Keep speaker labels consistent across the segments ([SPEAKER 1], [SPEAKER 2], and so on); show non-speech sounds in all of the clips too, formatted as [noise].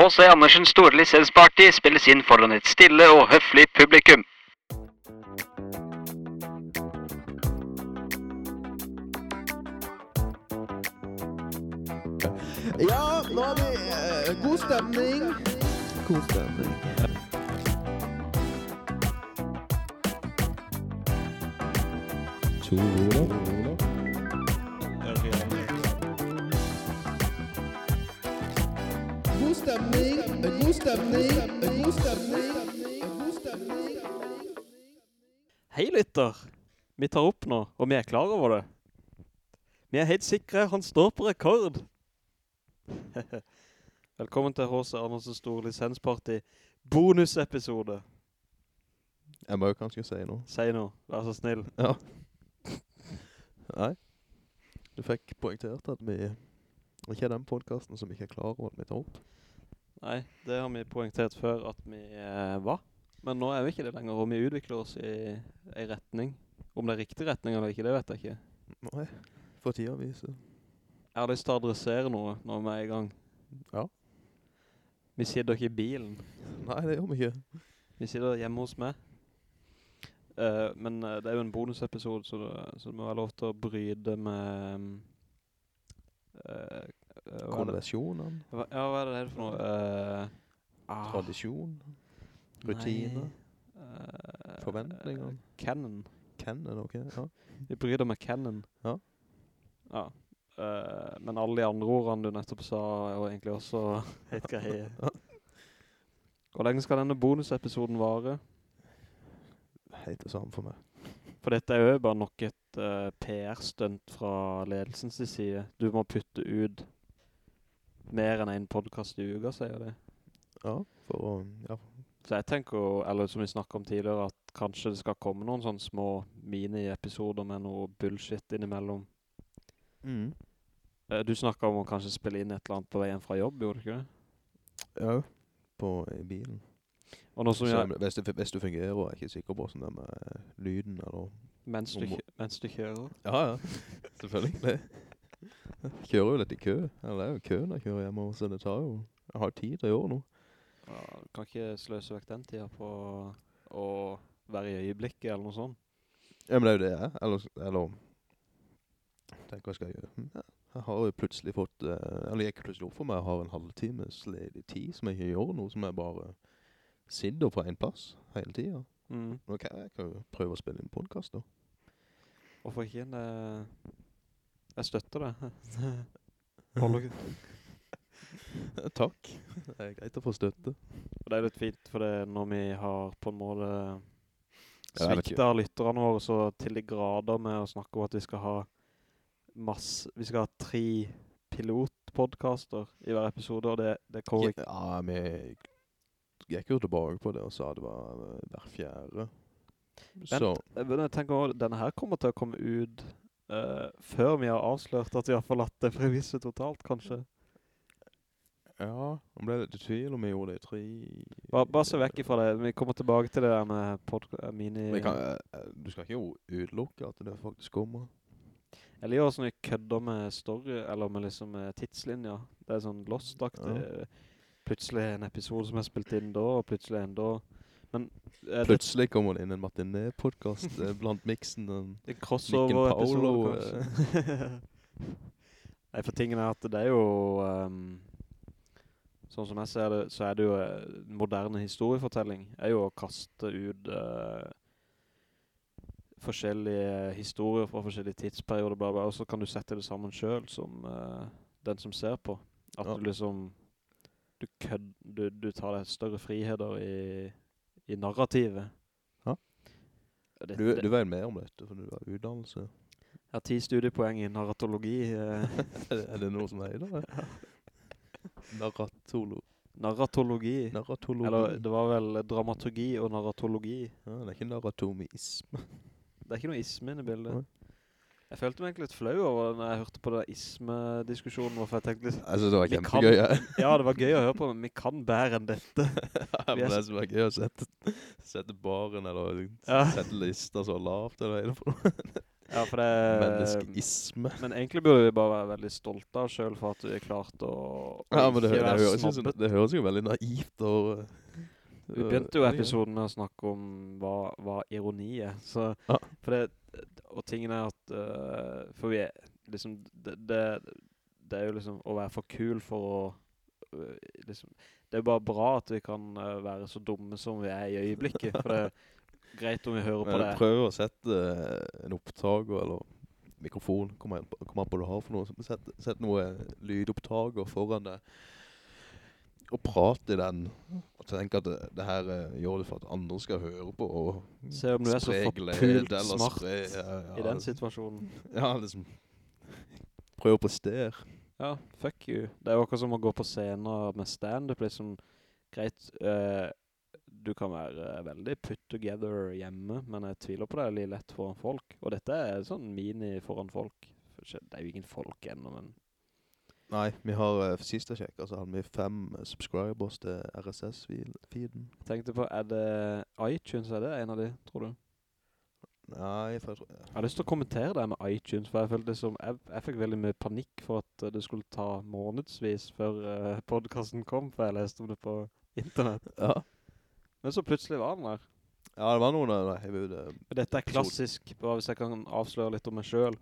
[SPEAKER 1] H.C. Andersens store lisensparty spilles inn foran et stille og høflig publikum.
[SPEAKER 2] Ja, nå har vi eh, god stemning. God stemning. To roller. Stemning, god stemning, god stemning, god stemning.
[SPEAKER 3] Hei lytter! Vi tar opp nå, og vi er klar over det. Vi er helt sikre, han står på rekord. [laughs] Velkommen til H.C. Andersen Stor Lisensparty bonusepisode.
[SPEAKER 2] Jeg må jo kanskje si noe.
[SPEAKER 3] Si noe, vær så snill.
[SPEAKER 2] Ja. Nei. Du fikk poengtert at vi ikke er den podcasten som ikke er klar over at vi tar opp.
[SPEAKER 3] Nei, det har vi poengtert før at vi eh, var. Men nå er vi ikke det lenger, og vi utvikler oss i en retning. Om det er riktig retning eller ikke, det vet jeg ikke.
[SPEAKER 2] Nei, for tida viser.
[SPEAKER 3] Jeg har lyst til å adressere noe når vi er i gang.
[SPEAKER 2] Ja.
[SPEAKER 3] Vi sitter ikke i bilen.
[SPEAKER 2] Nei, det gjør vi ikke.
[SPEAKER 3] Vi sitter hjemme hos meg. Uh, men eh, det er jo en bonusepisode, så det, så det må være lov til å bryde med... eh, hva er?
[SPEAKER 2] Konversjonen,
[SPEAKER 3] Hva, ja, hva er det det er for noe? Uh,
[SPEAKER 2] tradisjon, rutiner,
[SPEAKER 3] eh,
[SPEAKER 2] forventninger.
[SPEAKER 3] Canon.
[SPEAKER 2] Canon, ok? Ja.
[SPEAKER 3] Vi deg med Canon.
[SPEAKER 2] Ja.
[SPEAKER 3] Ja. Uh, men alle de andre ordene du nettopp sa er jo egentlig også [laughs] helt greie. [laughs] Hvor lenge skal denne bonusepisoden vare?
[SPEAKER 2] Helt det samme for meg.
[SPEAKER 3] For dette er jo bare nok et uh, PR-stunt fra ledelsens side. Du må putte ut mer enn en podcast i uka, sier det.
[SPEAKER 2] Ja, for ja,
[SPEAKER 3] Så jeg tenker, eller som vi snakket om tidligere, at kanskje det skal komme noen sånne små mini-episoder med noe bullshit innimellom.
[SPEAKER 2] mm.
[SPEAKER 3] Eh, Du snakket om å kanskje spille inn et eller annet på veien fra jobb, gjorde du ikke det?
[SPEAKER 2] ja, på bilen. Så,
[SPEAKER 3] jeg,
[SPEAKER 2] hvis, det, hvis det fungerer, er jeg ikke sikker på sånn det med eh, lyden, eller...
[SPEAKER 3] mens du, mens du kjører.
[SPEAKER 2] Ja, ja, [laughs] selvfølgelig. [laughs] Jeg [laughs] kjører jo litt i kø, eller det er jo kø når jeg kjører hjemme, så det tar jo, jeg har tid til å gjøre noe.
[SPEAKER 3] Ja, du kan ikke sløse vekk den tiden på å være i øyeblikket eller noe sånt.
[SPEAKER 2] Ja, men det er jo det jeg er, eller, eller, tenk hva skal jeg gjøre? Hm, jeg har jo plutselig fått, eh, eller jeg gikk plutselig opp for meg, jeg har en halvtimes ledig tid som jeg ikke gjør noe, som jeg bare sitter på en plass hele tiden.
[SPEAKER 3] Mm.
[SPEAKER 2] Nå kan jeg, jeg kan jo prøve å spille en podcast da.
[SPEAKER 3] Hvorfor ikke? Det, jeg støtter det. [laughs] [laughs]
[SPEAKER 2] Takk. Det er greit å få støtte.
[SPEAKER 3] Og det er litt fint, for det når vi har på en måte sviktet lytterne våre så til de grader med å snakke om at vi skal ha masse, vi skal ha tre pilotpodcaster i hver episode, og det, det kommer ikke.
[SPEAKER 2] Ja, vi gikk jo tilbake på det og sa det var eh, hver fjerde. Så,
[SPEAKER 3] Men jeg tenker også, denne her kommer til å komme ut eh, før vi har avslørt at vi har forlatt det premisset totalt, kanskje.
[SPEAKER 2] ja, nå ble det tvil om vi gjorde det i tre...
[SPEAKER 3] Bare, bare se vekk ifra det. Vi kommer tilbake til det der med eh, mini...
[SPEAKER 2] Kan, eh, du skal ikke jo utelukke at det faktisk kommer.
[SPEAKER 3] Eller gjør sånne kødder med story, eller med liksom eh, tidslinjer. Det er sånn lost-aktig. Plutselig en episode som er spilt inn da, og plutselig en da. Men eh, det,
[SPEAKER 2] Plutselig kommer det inn en matiné-podcast eh, blant mixen. Den. [laughs]
[SPEAKER 3] det er crossover-episode,
[SPEAKER 2] Paolo,
[SPEAKER 3] episode, [laughs] Nei, for tingen er at det er jo... Um, sånn som jeg ser det, så er det jo uh, moderne historiefortelling. er jo å kaste ut uh, forskjellige historier fra forskjellige tidsperioder, bla bla, og så kan du sette det sammen selv som uh, den som ser på. At
[SPEAKER 2] Ja.
[SPEAKER 3] du liksom, du, kød, du, du tar deg større friheter i, i narrativet.
[SPEAKER 2] Ja.
[SPEAKER 3] Det,
[SPEAKER 2] Du,
[SPEAKER 3] det,
[SPEAKER 2] du vet mer om dette, for du har utdannelse.
[SPEAKER 3] jeg har ti studiepoeng i narratologi. Eh, [laughs]
[SPEAKER 2] er, det, noe som er i det? Narratolo
[SPEAKER 3] narratologi.
[SPEAKER 2] narratologi.
[SPEAKER 3] Eller det var vel dramaturgi og narratologi.
[SPEAKER 2] ja, det er ikke narratomisme.
[SPEAKER 3] Det er ikke noe isme i bildet.
[SPEAKER 2] Nei.
[SPEAKER 3] Jeg følte meg egentlig litt flau over når jeg hørte på den isme-diskusjonen, hvorfor jeg tenkte litt,
[SPEAKER 2] Altså, det var kjempegøy. Ja. [laughs]
[SPEAKER 3] ja, det var gøy å høre på, men vi kan bedre enn dette. [laughs]
[SPEAKER 2] Ja, men det som er gøy å sette, sette baren, eller
[SPEAKER 3] Ja.
[SPEAKER 2] sette lister så lavt, eller er det for noe? [laughs]
[SPEAKER 3] Ja, for det...
[SPEAKER 2] Menneskeisme.
[SPEAKER 3] Men egentlig burde vi bare være veldig stolte av selv for at vi er klart å
[SPEAKER 2] Ja, men det, det, høres jo, det høres jo veldig naivt og...
[SPEAKER 3] Vi begynte jo episoden med å snakke om hva, hva ironi er, så,
[SPEAKER 2] Ja.
[SPEAKER 3] for det, og tingen er at, uh, for vi er, liksom, det, det, det er jo liksom å være for kul for å, uh, liksom, det er bare bra at vi kan uh, være så dumme som vi er i øyeblikket, for det er greit om vi hører på det.
[SPEAKER 2] prøv å sette en opptag, eller mikrofon, kom an på på du har for noe. Sett, sett noe lydopptaker foran deg. Og prate i den. Og tenke at det, det her eh, gjør det for at andre skal høre på. Og
[SPEAKER 3] Se om du er så forpult smart
[SPEAKER 2] spre- ja, ja,
[SPEAKER 3] I den situasjonen.
[SPEAKER 2] Ja, liksom. Prøv å prestere.
[SPEAKER 3] Ja, fuck you. Det er jo akkurat som å gå på scener med stand-up, liksom. Greit, uh, du kan være eh, veldig put together hjemme, men jeg tviler på det er litt lett foran folk. Og dette er sånn mini foran folk. Det er jo ingen folk ennå, men...
[SPEAKER 2] Nei, vi har, uh, sist jeg sjekket, så hadde vi fem eh, subscribers til RSS-feeden.
[SPEAKER 3] Jeg tenkte på, er det iTunes, er det en av de, tror du?
[SPEAKER 2] Nei, for jeg tror...
[SPEAKER 3] Jeg har lyst til å kommentere det med iTunes, for jeg følte som, jeg, jeg fikk veldig mye panikk for at eh, det skulle ta månedsvis før uh, [laughs] podcasten kom, for jeg leste om det på internett.
[SPEAKER 2] Ja.
[SPEAKER 3] Men så plutselig var den der.
[SPEAKER 2] Ja, det var noen av Det. eh,
[SPEAKER 3] Dette er klassisk, bare hvis jeg kan avsløre litt om meg selv.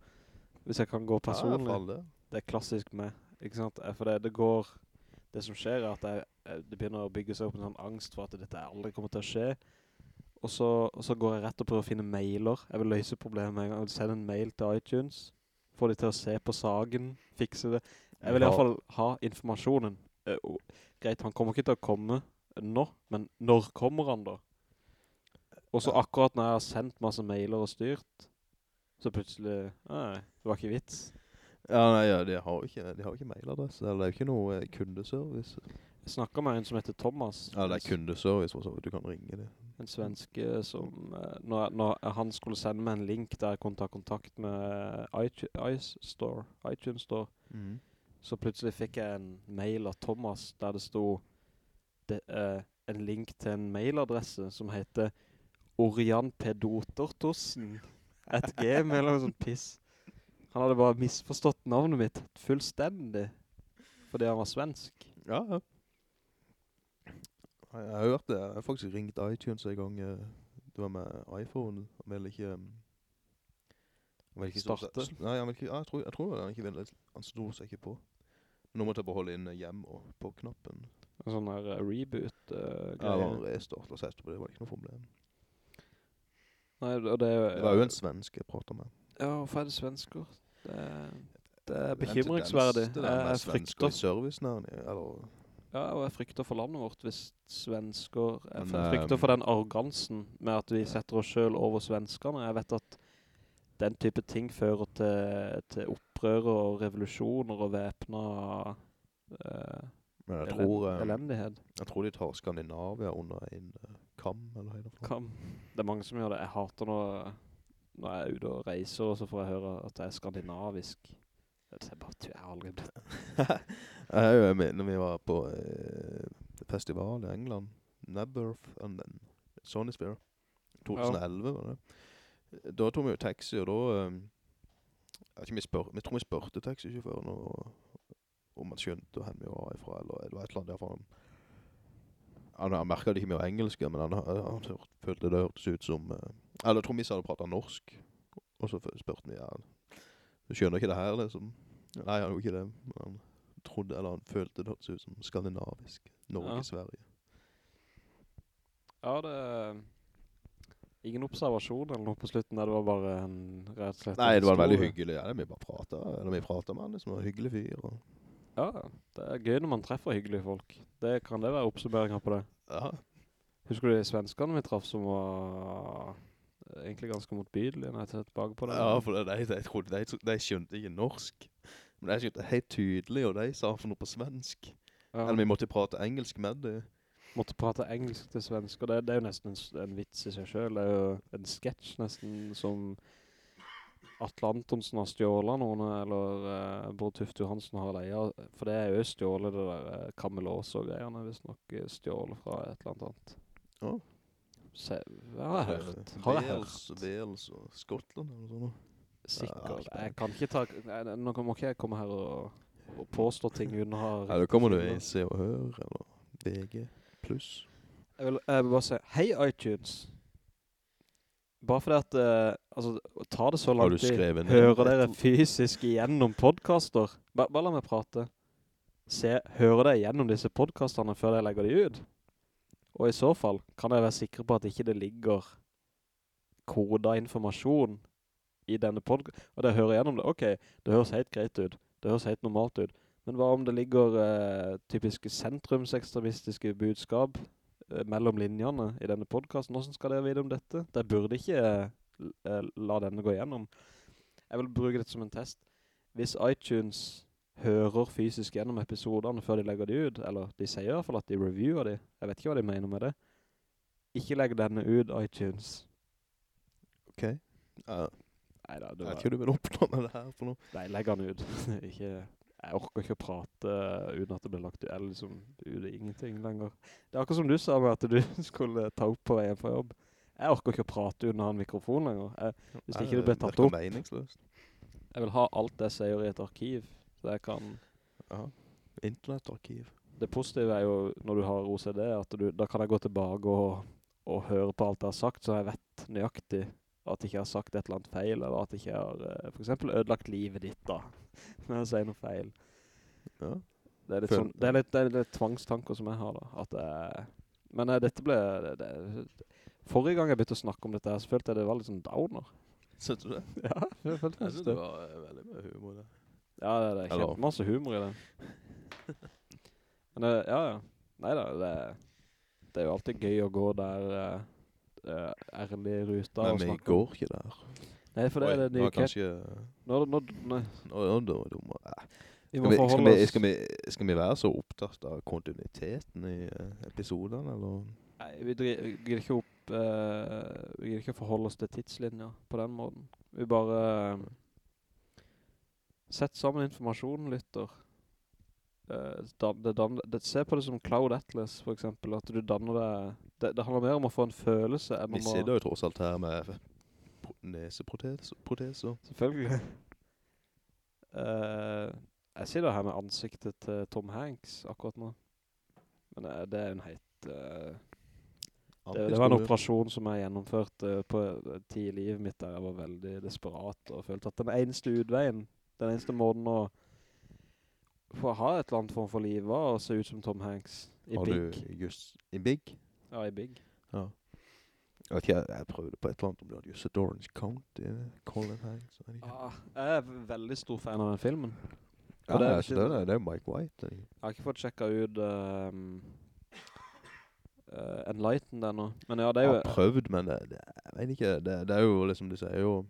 [SPEAKER 3] Hvis jeg kan gå
[SPEAKER 2] Ja,
[SPEAKER 3] personlig.
[SPEAKER 2] fall det.
[SPEAKER 3] det er klassisk med, ikke sant? Eh, For det, det går, det som skjer er at jeg, jeg, det begynner å bygge seg opp en sånn angst for at dette aldri kommer til å skje. Og så, og så går jeg rett og prøver å finne mailer. Jeg vil løse problemet en gang. Jeg vil sende en mail til iTunes. Få de til å se på saken, fikse det. Jeg vil i hvert fall ha informasjonen. Uh, greit, han kommer ikke til å komme nå, men når kommer han da? Og så akkurat når jeg har sendt masse mailer og styrt, så plutselig, nei, det var ikke vits.
[SPEAKER 2] Ja, nei, ja, de har jo ikke, de har ikke mailadresse, eller det er jo ikke noe eh, kundeservice.
[SPEAKER 3] Jeg snakker med en som heter Thomas.
[SPEAKER 2] Ja, det er kundeservice, for så vidt du kan ringe det.
[SPEAKER 3] En svenske som, eh, når, når han skulle sende meg en link der jeg kunne ta kontakt med iTunes, Store, iTunes Store, så plutselig fikk jeg en mail av Thomas der det stod det, eh, en link til en mailadresse som heter orianpedotertossen at gmail eller noe sånt piss. Han hadde bare misforstått navnet mitt fullstendig fordi han var svensk.
[SPEAKER 2] Ja, ja. Jeg har hørt det, jeg har faktisk ringt iTunes en gang, eh, det var med iPhone, han ville ikke... um, han ville ikke
[SPEAKER 3] Starte?
[SPEAKER 2] Nei, han ville ikke, ja, jeg tror, jeg tror han ikke ville, han sto seg ikke på. Nå måtte jeg bare holde inn hjem og på knappen.
[SPEAKER 3] En sånn der eh, reboot uh,
[SPEAKER 2] Ja, det var restart, og så på det var ikke noe problem.
[SPEAKER 3] Nei, og det.
[SPEAKER 2] Det var jo en svensk jeg pratet med.
[SPEAKER 3] Ja, hvorfor er det svensker? Det er, det er bekymringsverdig.
[SPEAKER 2] Det
[SPEAKER 3] er
[SPEAKER 2] med svensker i
[SPEAKER 3] servicen
[SPEAKER 2] her, eller...
[SPEAKER 3] ja, og jeg frykter for landet vårt hvis svensker... Jeg
[SPEAKER 2] Men,
[SPEAKER 3] frykter
[SPEAKER 2] ehm,
[SPEAKER 3] for den arrogansen med at vi setter oss selv over svenskerne. Jeg vet at den type ting fører til, til opprør og revolusjoner og væpna uh,
[SPEAKER 2] Men jeg tror, eh,
[SPEAKER 3] elendighet.
[SPEAKER 2] jeg tror de tar Skandinavia under en uh, kam, eller hva det.
[SPEAKER 3] Kam. Det er mange som gjør det. Jeg hater når, når jeg er ute og reiser, og så får jeg høre at det er skandinavisk. Det er bare, jeg har aldri blitt [laughs]
[SPEAKER 2] Jeg er jo med når vi var på eh, festival i England. Nebberth and then Sonisphere. 2011 var det. Da tog vi jo taxi, og da... eh, jeg vi, spør, vi tror vi spørte taxisjåføren om han skjønte hvor vi var ifra, eller var et eller annet derfra. Han, han merket ikke mye engelsk, men han, han, han følte det hørtes ut som... eh, eller sa det pratet norsk, og så spurte vi, ja, du skjønner ikke det her, liksom? Nei, han gjorde ikke det, han trodde, eller han følte det hørtes ut som skandinavisk. Norge,
[SPEAKER 3] Ja.
[SPEAKER 2] Sverige.
[SPEAKER 3] Ja, det ingen observasjon eller noe på slutten, der det var bare en rett og slett
[SPEAKER 2] Nei, det var veldig hyggelig. Ja, vi bare pratet, eller vi pratet med han, liksom, en hyggelig fyr. Og,
[SPEAKER 3] Ja, det er gøy når man treffer hyggelige folk. Det kan det være oppsummeringer på det.
[SPEAKER 2] ja,
[SPEAKER 3] Husker du de svenskene vi traff som var egentlig ganske motbydelig når jeg ser tilbake på det?
[SPEAKER 2] ja, for de, de, trodde, de, de skjønte ikke norsk. Men de skjønte helt tydelig, og de sa for noe på svensk.
[SPEAKER 3] Ja.
[SPEAKER 2] Eller vi måtte prate engelsk med det.
[SPEAKER 3] måtte prate engelsk til svensk, og det, det er jo nesten en, en vits i seg selv. Det er jo en sketsj nesten som Atle Antonsen har stjålet noen, eller uh, Bård Tufte Johansen har leia, for det er jo stjålet det der uh, Kamelås og greiene, hvis nok uh, stjålet fra et eller annet.
[SPEAKER 2] Ja.
[SPEAKER 3] Se, hva har jeg hørt? Har jeg
[SPEAKER 2] Wales,
[SPEAKER 3] hørt?
[SPEAKER 2] Wales og Skottland eller sånn.
[SPEAKER 3] Sikkert.
[SPEAKER 2] Ja,
[SPEAKER 3] Jeg kan ikke ta... Nei, nei, nå må ikke jeg komme her og, og påstå ting uten å ha...
[SPEAKER 2] Ja, da kommer du i Se og Hør, eller VG+.
[SPEAKER 3] Jeg vil, jeg vil bare si, hei iTunes. Bare fordi at, uh, altså, ta det så langt i, hører dere fysisk igjennom podcaster? Ba, bare la meg prate. Se, hører dere igjennom disse podcasterne før jeg legger de ut? Og i så fall, kan jeg være sikker på at ikke det ligger koda informasjon i denne podcasten. Og det hører gjennom det, ok, det høres helt greit ut. Det høres helt normalt ut. Men hva om det ligger eh, typiske sentrumsekstremistiske budskap eh, mellom linjene i denne podcasten? Hvordan skal dere vite om dette? Det burde ikke eh, la denne gå gjennom. Jeg vil bruke det som en test. Hvis iTunes hører fysisk gjennom episoderne før de legger de ut, eller de sier i hvert fall at de reviewer de, jeg vet ikke hva de mener med det. Ikke legg denne ut, iTunes.
[SPEAKER 2] Ok. Uh,
[SPEAKER 3] Neida, det
[SPEAKER 2] jeg vet ikke hva du vil oppnå med det her for noe.
[SPEAKER 3] Nei, legg den ut. [laughs] ikke, jeg orker ikke å prate uten at det blir lagt ut, eller liksom ut i ingenting lenger. Det er akkurat som du sa med at du [laughs] skulle ta opp på veien fra jobb. Jeg orker ikke å prate uten å ha en mikrofon lenger. Jeg, hvis ikke det blir tatt opp, jeg vil ha alt jeg sier i et arkiv. Så jeg kan...
[SPEAKER 2] Ja. Internettarkiv.
[SPEAKER 3] Det positive er jo når du har OCD, at du, da kan jeg gå tilbake og, og høre på alt jeg har sagt, så jeg vet nøyaktig at jeg ikke har sagt et eller annet feil, eller at jeg ikke har eh, for eksempel ødelagt livet ditt da, når jeg sier noe feil.
[SPEAKER 2] Ja.
[SPEAKER 3] Det er litt, sånn, det er litt, det er litt tvangstanker som jeg har da. At jeg, men eh, dette ble... Det, det, forrige gang jeg begynte å snakke om dette her, så følte jeg det var litt sånn downer.
[SPEAKER 2] Synes du det? [laughs]
[SPEAKER 3] Ja, jeg følte
[SPEAKER 2] Jeg synes
[SPEAKER 3] det.
[SPEAKER 2] det var eh, veldig mye humor det.
[SPEAKER 3] Ja, det, det er
[SPEAKER 2] Eller-
[SPEAKER 3] kjempemasse humor i det. [laughs] Men det, ja, ja. Neida, det, det er jo alltid gøy å gå der uh, ærlig ruta og
[SPEAKER 2] Men vi
[SPEAKER 3] snakke. om-
[SPEAKER 2] går ikke der.
[SPEAKER 3] Nei, for det er det nye
[SPEAKER 2] nå kanskje...
[SPEAKER 3] Er nå, Nå,
[SPEAKER 2] nå, nå, nå må... eh,
[SPEAKER 3] vi
[SPEAKER 2] Skal vi, skal,
[SPEAKER 3] forholde
[SPEAKER 2] vi,
[SPEAKER 3] oss...
[SPEAKER 2] skal, vi, skal vi være så opptatt av kontinuiteten i eh, episoderne, eller?
[SPEAKER 3] Nei, vi dri- vi gidder ikke opp... eh, vi gidder ikke forholde oss til tidslinjer på den måten. Vi bare... eh, Sett sammen informasjon, lytter. Dan, det dan, det, se på det som Cloud Atlas, for eksempel. At du danner det... Det, det handler mer om å få en følelse
[SPEAKER 2] Vi sitter jo tross alt her med pro- neseproteser.
[SPEAKER 3] Selvfølgelig. Uh, jeg sitter her med ansiktet til Tom Hanks akkurat nå. Men uh, det er en helt... eh, det, det var en operasjon som jeg gjennomførte på tid i livet mitt der jeg var veldig desperat og følte at den eneste utveien, den eneste måten å få ha et eller annet form for liv var å se ut som Tom Hanks i
[SPEAKER 2] Har
[SPEAKER 3] Big.
[SPEAKER 2] du just i Big?
[SPEAKER 3] Ja, i Big.
[SPEAKER 2] Ja. Jeg vet ikke, jeg, prøvde på et eller annet om du hadde just Orange County, Colin Hanks. ikke.
[SPEAKER 3] Ah, jeg er veldig stor fan av den filmen.
[SPEAKER 2] Ja,
[SPEAKER 3] det er ikke-
[SPEAKER 2] det, er, det er Mike White. jeg.
[SPEAKER 3] Har ikke fått sjekket ut um, uh, Enlighten der nå. Men ja, det er
[SPEAKER 2] Jeg har prøvd, men det, det, jeg vet ikke, det, det er jo liksom, de sier jo,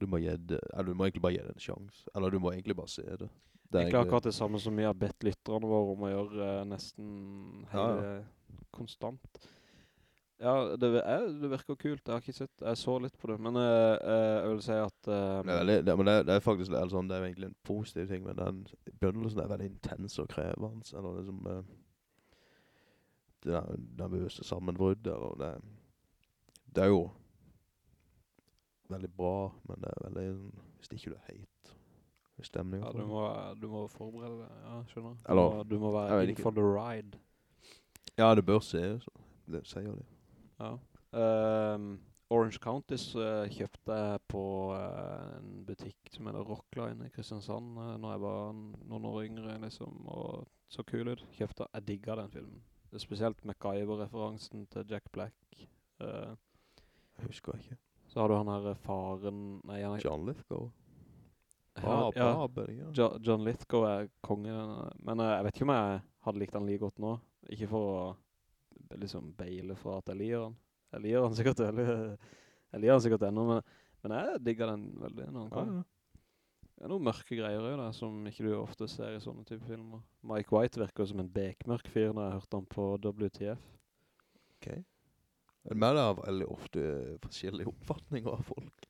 [SPEAKER 2] du må, det, eller du må egentlig bare gi det en sjanse. Eller du må egentlig bare se det. Det er
[SPEAKER 3] egentlig akkurat det samme som vi har bedt lytterne våre om å gjøre eh, nesten
[SPEAKER 2] Ja,
[SPEAKER 3] hele konstant. Ja, det, er, det virker kult. Jeg har ikke sett, jeg så litt på det, men eh, eh, jeg vil si at... eh,
[SPEAKER 2] Det er, veldig, det, men det, er- det faktisk sånn, det er egentlig en positiv ting, men den begynnelsen er veldig intens og krevende, eller liksom, eh, det er nervøse sammenbrudder. og det, det er jo veldig bra, men det er veldig, hvis det ikke du er heit stemning.
[SPEAKER 3] ja, du må, du må forberede deg, ja, skjønner.
[SPEAKER 2] Eller,
[SPEAKER 3] du må være in for the ride.
[SPEAKER 2] Ja, det bør se, så. det sier de.
[SPEAKER 3] Ja. Um, Orange Counties uh, kjøpte jeg på uh, en butikk som heter Rockline i Kristiansand uh, når jeg var noen år yngre liksom, og så kul ut. Kjøpte, jeg digget den filmen. Spesielt MacGyver-referansen til Jack Black. Uh,
[SPEAKER 2] Jeg husker ikke.
[SPEAKER 3] Så har du han her eh, faren... Nei, han er...
[SPEAKER 2] John Lithgow.
[SPEAKER 3] Ja,
[SPEAKER 2] Bob,
[SPEAKER 3] ja? Jo, John Lithgow er kongen, men eh, jeg vet ikke om jeg hadde likt han like godt nå. Ikke for å liksom beile fra at jeg liker han. Jeg liker han sikkert jeg liker han sikkert enda, men, men jeg digger den veldig når han
[SPEAKER 2] kommer.
[SPEAKER 3] kom.
[SPEAKER 2] ja.
[SPEAKER 3] Det er noen mørke greier jo da, som ikke du ofte ser i sånne type filmer. Mike White virker som en bekmørk fyr når jeg hørte han på WTF.
[SPEAKER 2] Ok. Men det er veldig ofte forskjellige oppfatninger av folk.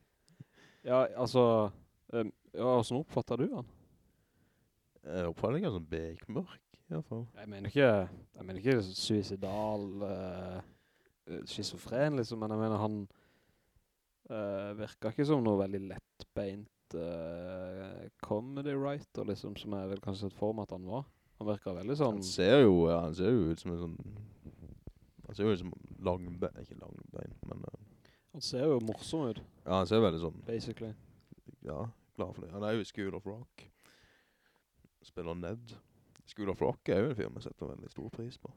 [SPEAKER 3] Ja, altså, um, ja, hvordan oppfatter du han?
[SPEAKER 2] Eh, Oppfatninger som bekmørk, i hvert fall.
[SPEAKER 3] Jeg mener ikke, jeg mener ikke suicidal, uh, schizofren liksom, men jeg mener han uh, virker ikke som noe veldig lett beint eh, comedy writer, liksom, som jeg vel kanskje sett for meg at han var. Han virker veldig sånn...
[SPEAKER 2] Han ser jo, ja, han ser jo ut som en sånn... Han ser jo ut som langbein, ikke langbein, men... Uh,
[SPEAKER 3] Han ser jo morsom ut,
[SPEAKER 2] ja, han ser veldig sånn,
[SPEAKER 3] basically.
[SPEAKER 2] ja, klar for det. Han er jo i School of Rock. Spiller Ned. School of Rock er jo en film jeg setter veldig stor pris på.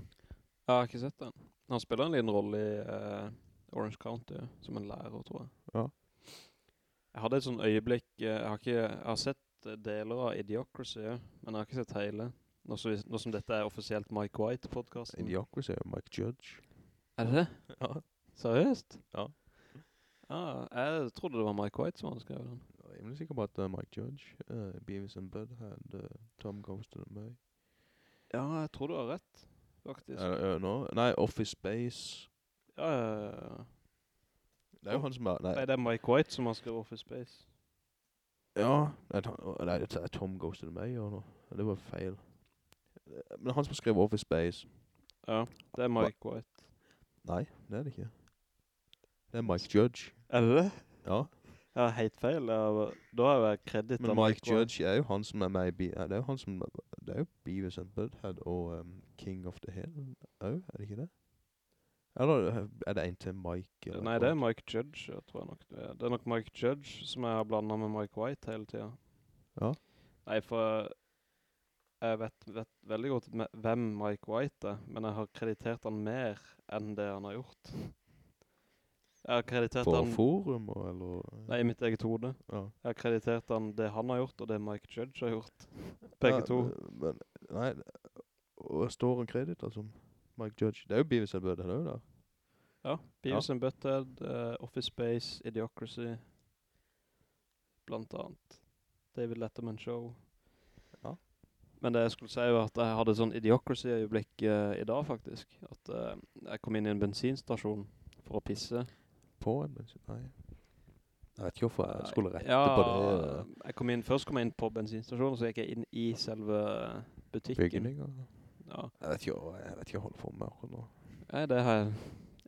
[SPEAKER 3] Jeg har ikke sett den. Han spiller en liten rolle i uh, Orange County, som en lærer, tror jeg.
[SPEAKER 2] Ja.
[SPEAKER 3] Jeg hadde et sånn øyeblikk, eh, jeg har, ikke, jeg har sett deler av Idiocracy, men jeg har ikke sett hele. Nå som, vi- nå som dette er offisielt Mike White-podcasten.
[SPEAKER 2] Idiocracy er Mike Judge.
[SPEAKER 3] Er det det?
[SPEAKER 2] Ja.
[SPEAKER 3] Seriøst?
[SPEAKER 2] Ja.
[SPEAKER 3] Ah, jeg trodde det var Mike White som hadde skrevet den.
[SPEAKER 2] Jeg er sikker på at uh, Mike Judge, uh, Beavis and Butthead, uh, Tom Ghost and May.
[SPEAKER 3] Ja, jeg tror du har rett, faktisk.
[SPEAKER 2] Uh, no, nei, Office Space.
[SPEAKER 3] Ja, ja, ja.
[SPEAKER 2] Det er jo han som er, nei,
[SPEAKER 3] Nei, det er Mike White som har skrevet Office Space.
[SPEAKER 2] ja, nei, nei, det er Tom Ghost and May, og noe. Det var feil. Eh, Men han som skrev Office Space,
[SPEAKER 3] Ja, det er Mike White.
[SPEAKER 2] Nei, det er det ikke. Det er Mike Judge.
[SPEAKER 3] Er det det?
[SPEAKER 2] Ja,
[SPEAKER 3] har helt feil. Har- da har jeg kredit
[SPEAKER 2] men Mike. Judge er jo han som er med i, Be det er jo han som, det er jo Beavis and Butthead og um, King of the Hill, er det ikke det? Eller er det en til Mike?
[SPEAKER 3] Nei, det er? Mike Judge, jeg tror jeg nok. det er. Det er nok Mike Judge som jeg har blandet med Mike White hele tiden.
[SPEAKER 2] Ja.
[SPEAKER 3] Nei, for jeg vet, vet veldig godt hvem Mike White er, men jeg har kreditert han mer enn det han har gjort. Jeg har kreditert
[SPEAKER 2] På
[SPEAKER 3] han...
[SPEAKER 2] forum, eller?
[SPEAKER 3] Nei, i mitt eget hode.
[SPEAKER 2] Ja.
[SPEAKER 3] Jeg har kreditert han det han har gjort, og det Mike Judge har gjort. Begge
[SPEAKER 2] Ja,
[SPEAKER 3] to.
[SPEAKER 2] Men, nei, og står en kredit, som Mike Judge. Det er jo Beavis and Butthead jo der.
[SPEAKER 3] Ja, Beavis and Butthead, uh, Office Space, Idiocracy, blant annet. David Letterman Show. Men det jeg skulle si var at jeg hadde et sånn Idiocracy-øyeblikk uh, i dag faktisk. At uh, jeg kom inn i en bensinstasjon for å pisse.
[SPEAKER 2] På en bensin? Nei. Jeg vet ikke hvorfor jeg skulle rette
[SPEAKER 3] ja,
[SPEAKER 2] på det.
[SPEAKER 3] Jeg kom inn, først kom jeg inn på bensinstasjonen, så gikk jeg inn i selve butikken.
[SPEAKER 2] Bygninger?
[SPEAKER 3] Ja.
[SPEAKER 2] Jeg vet ikke hva jeg vet ikke hva jeg holder på med akkurat nå.
[SPEAKER 3] Nei, det har jeg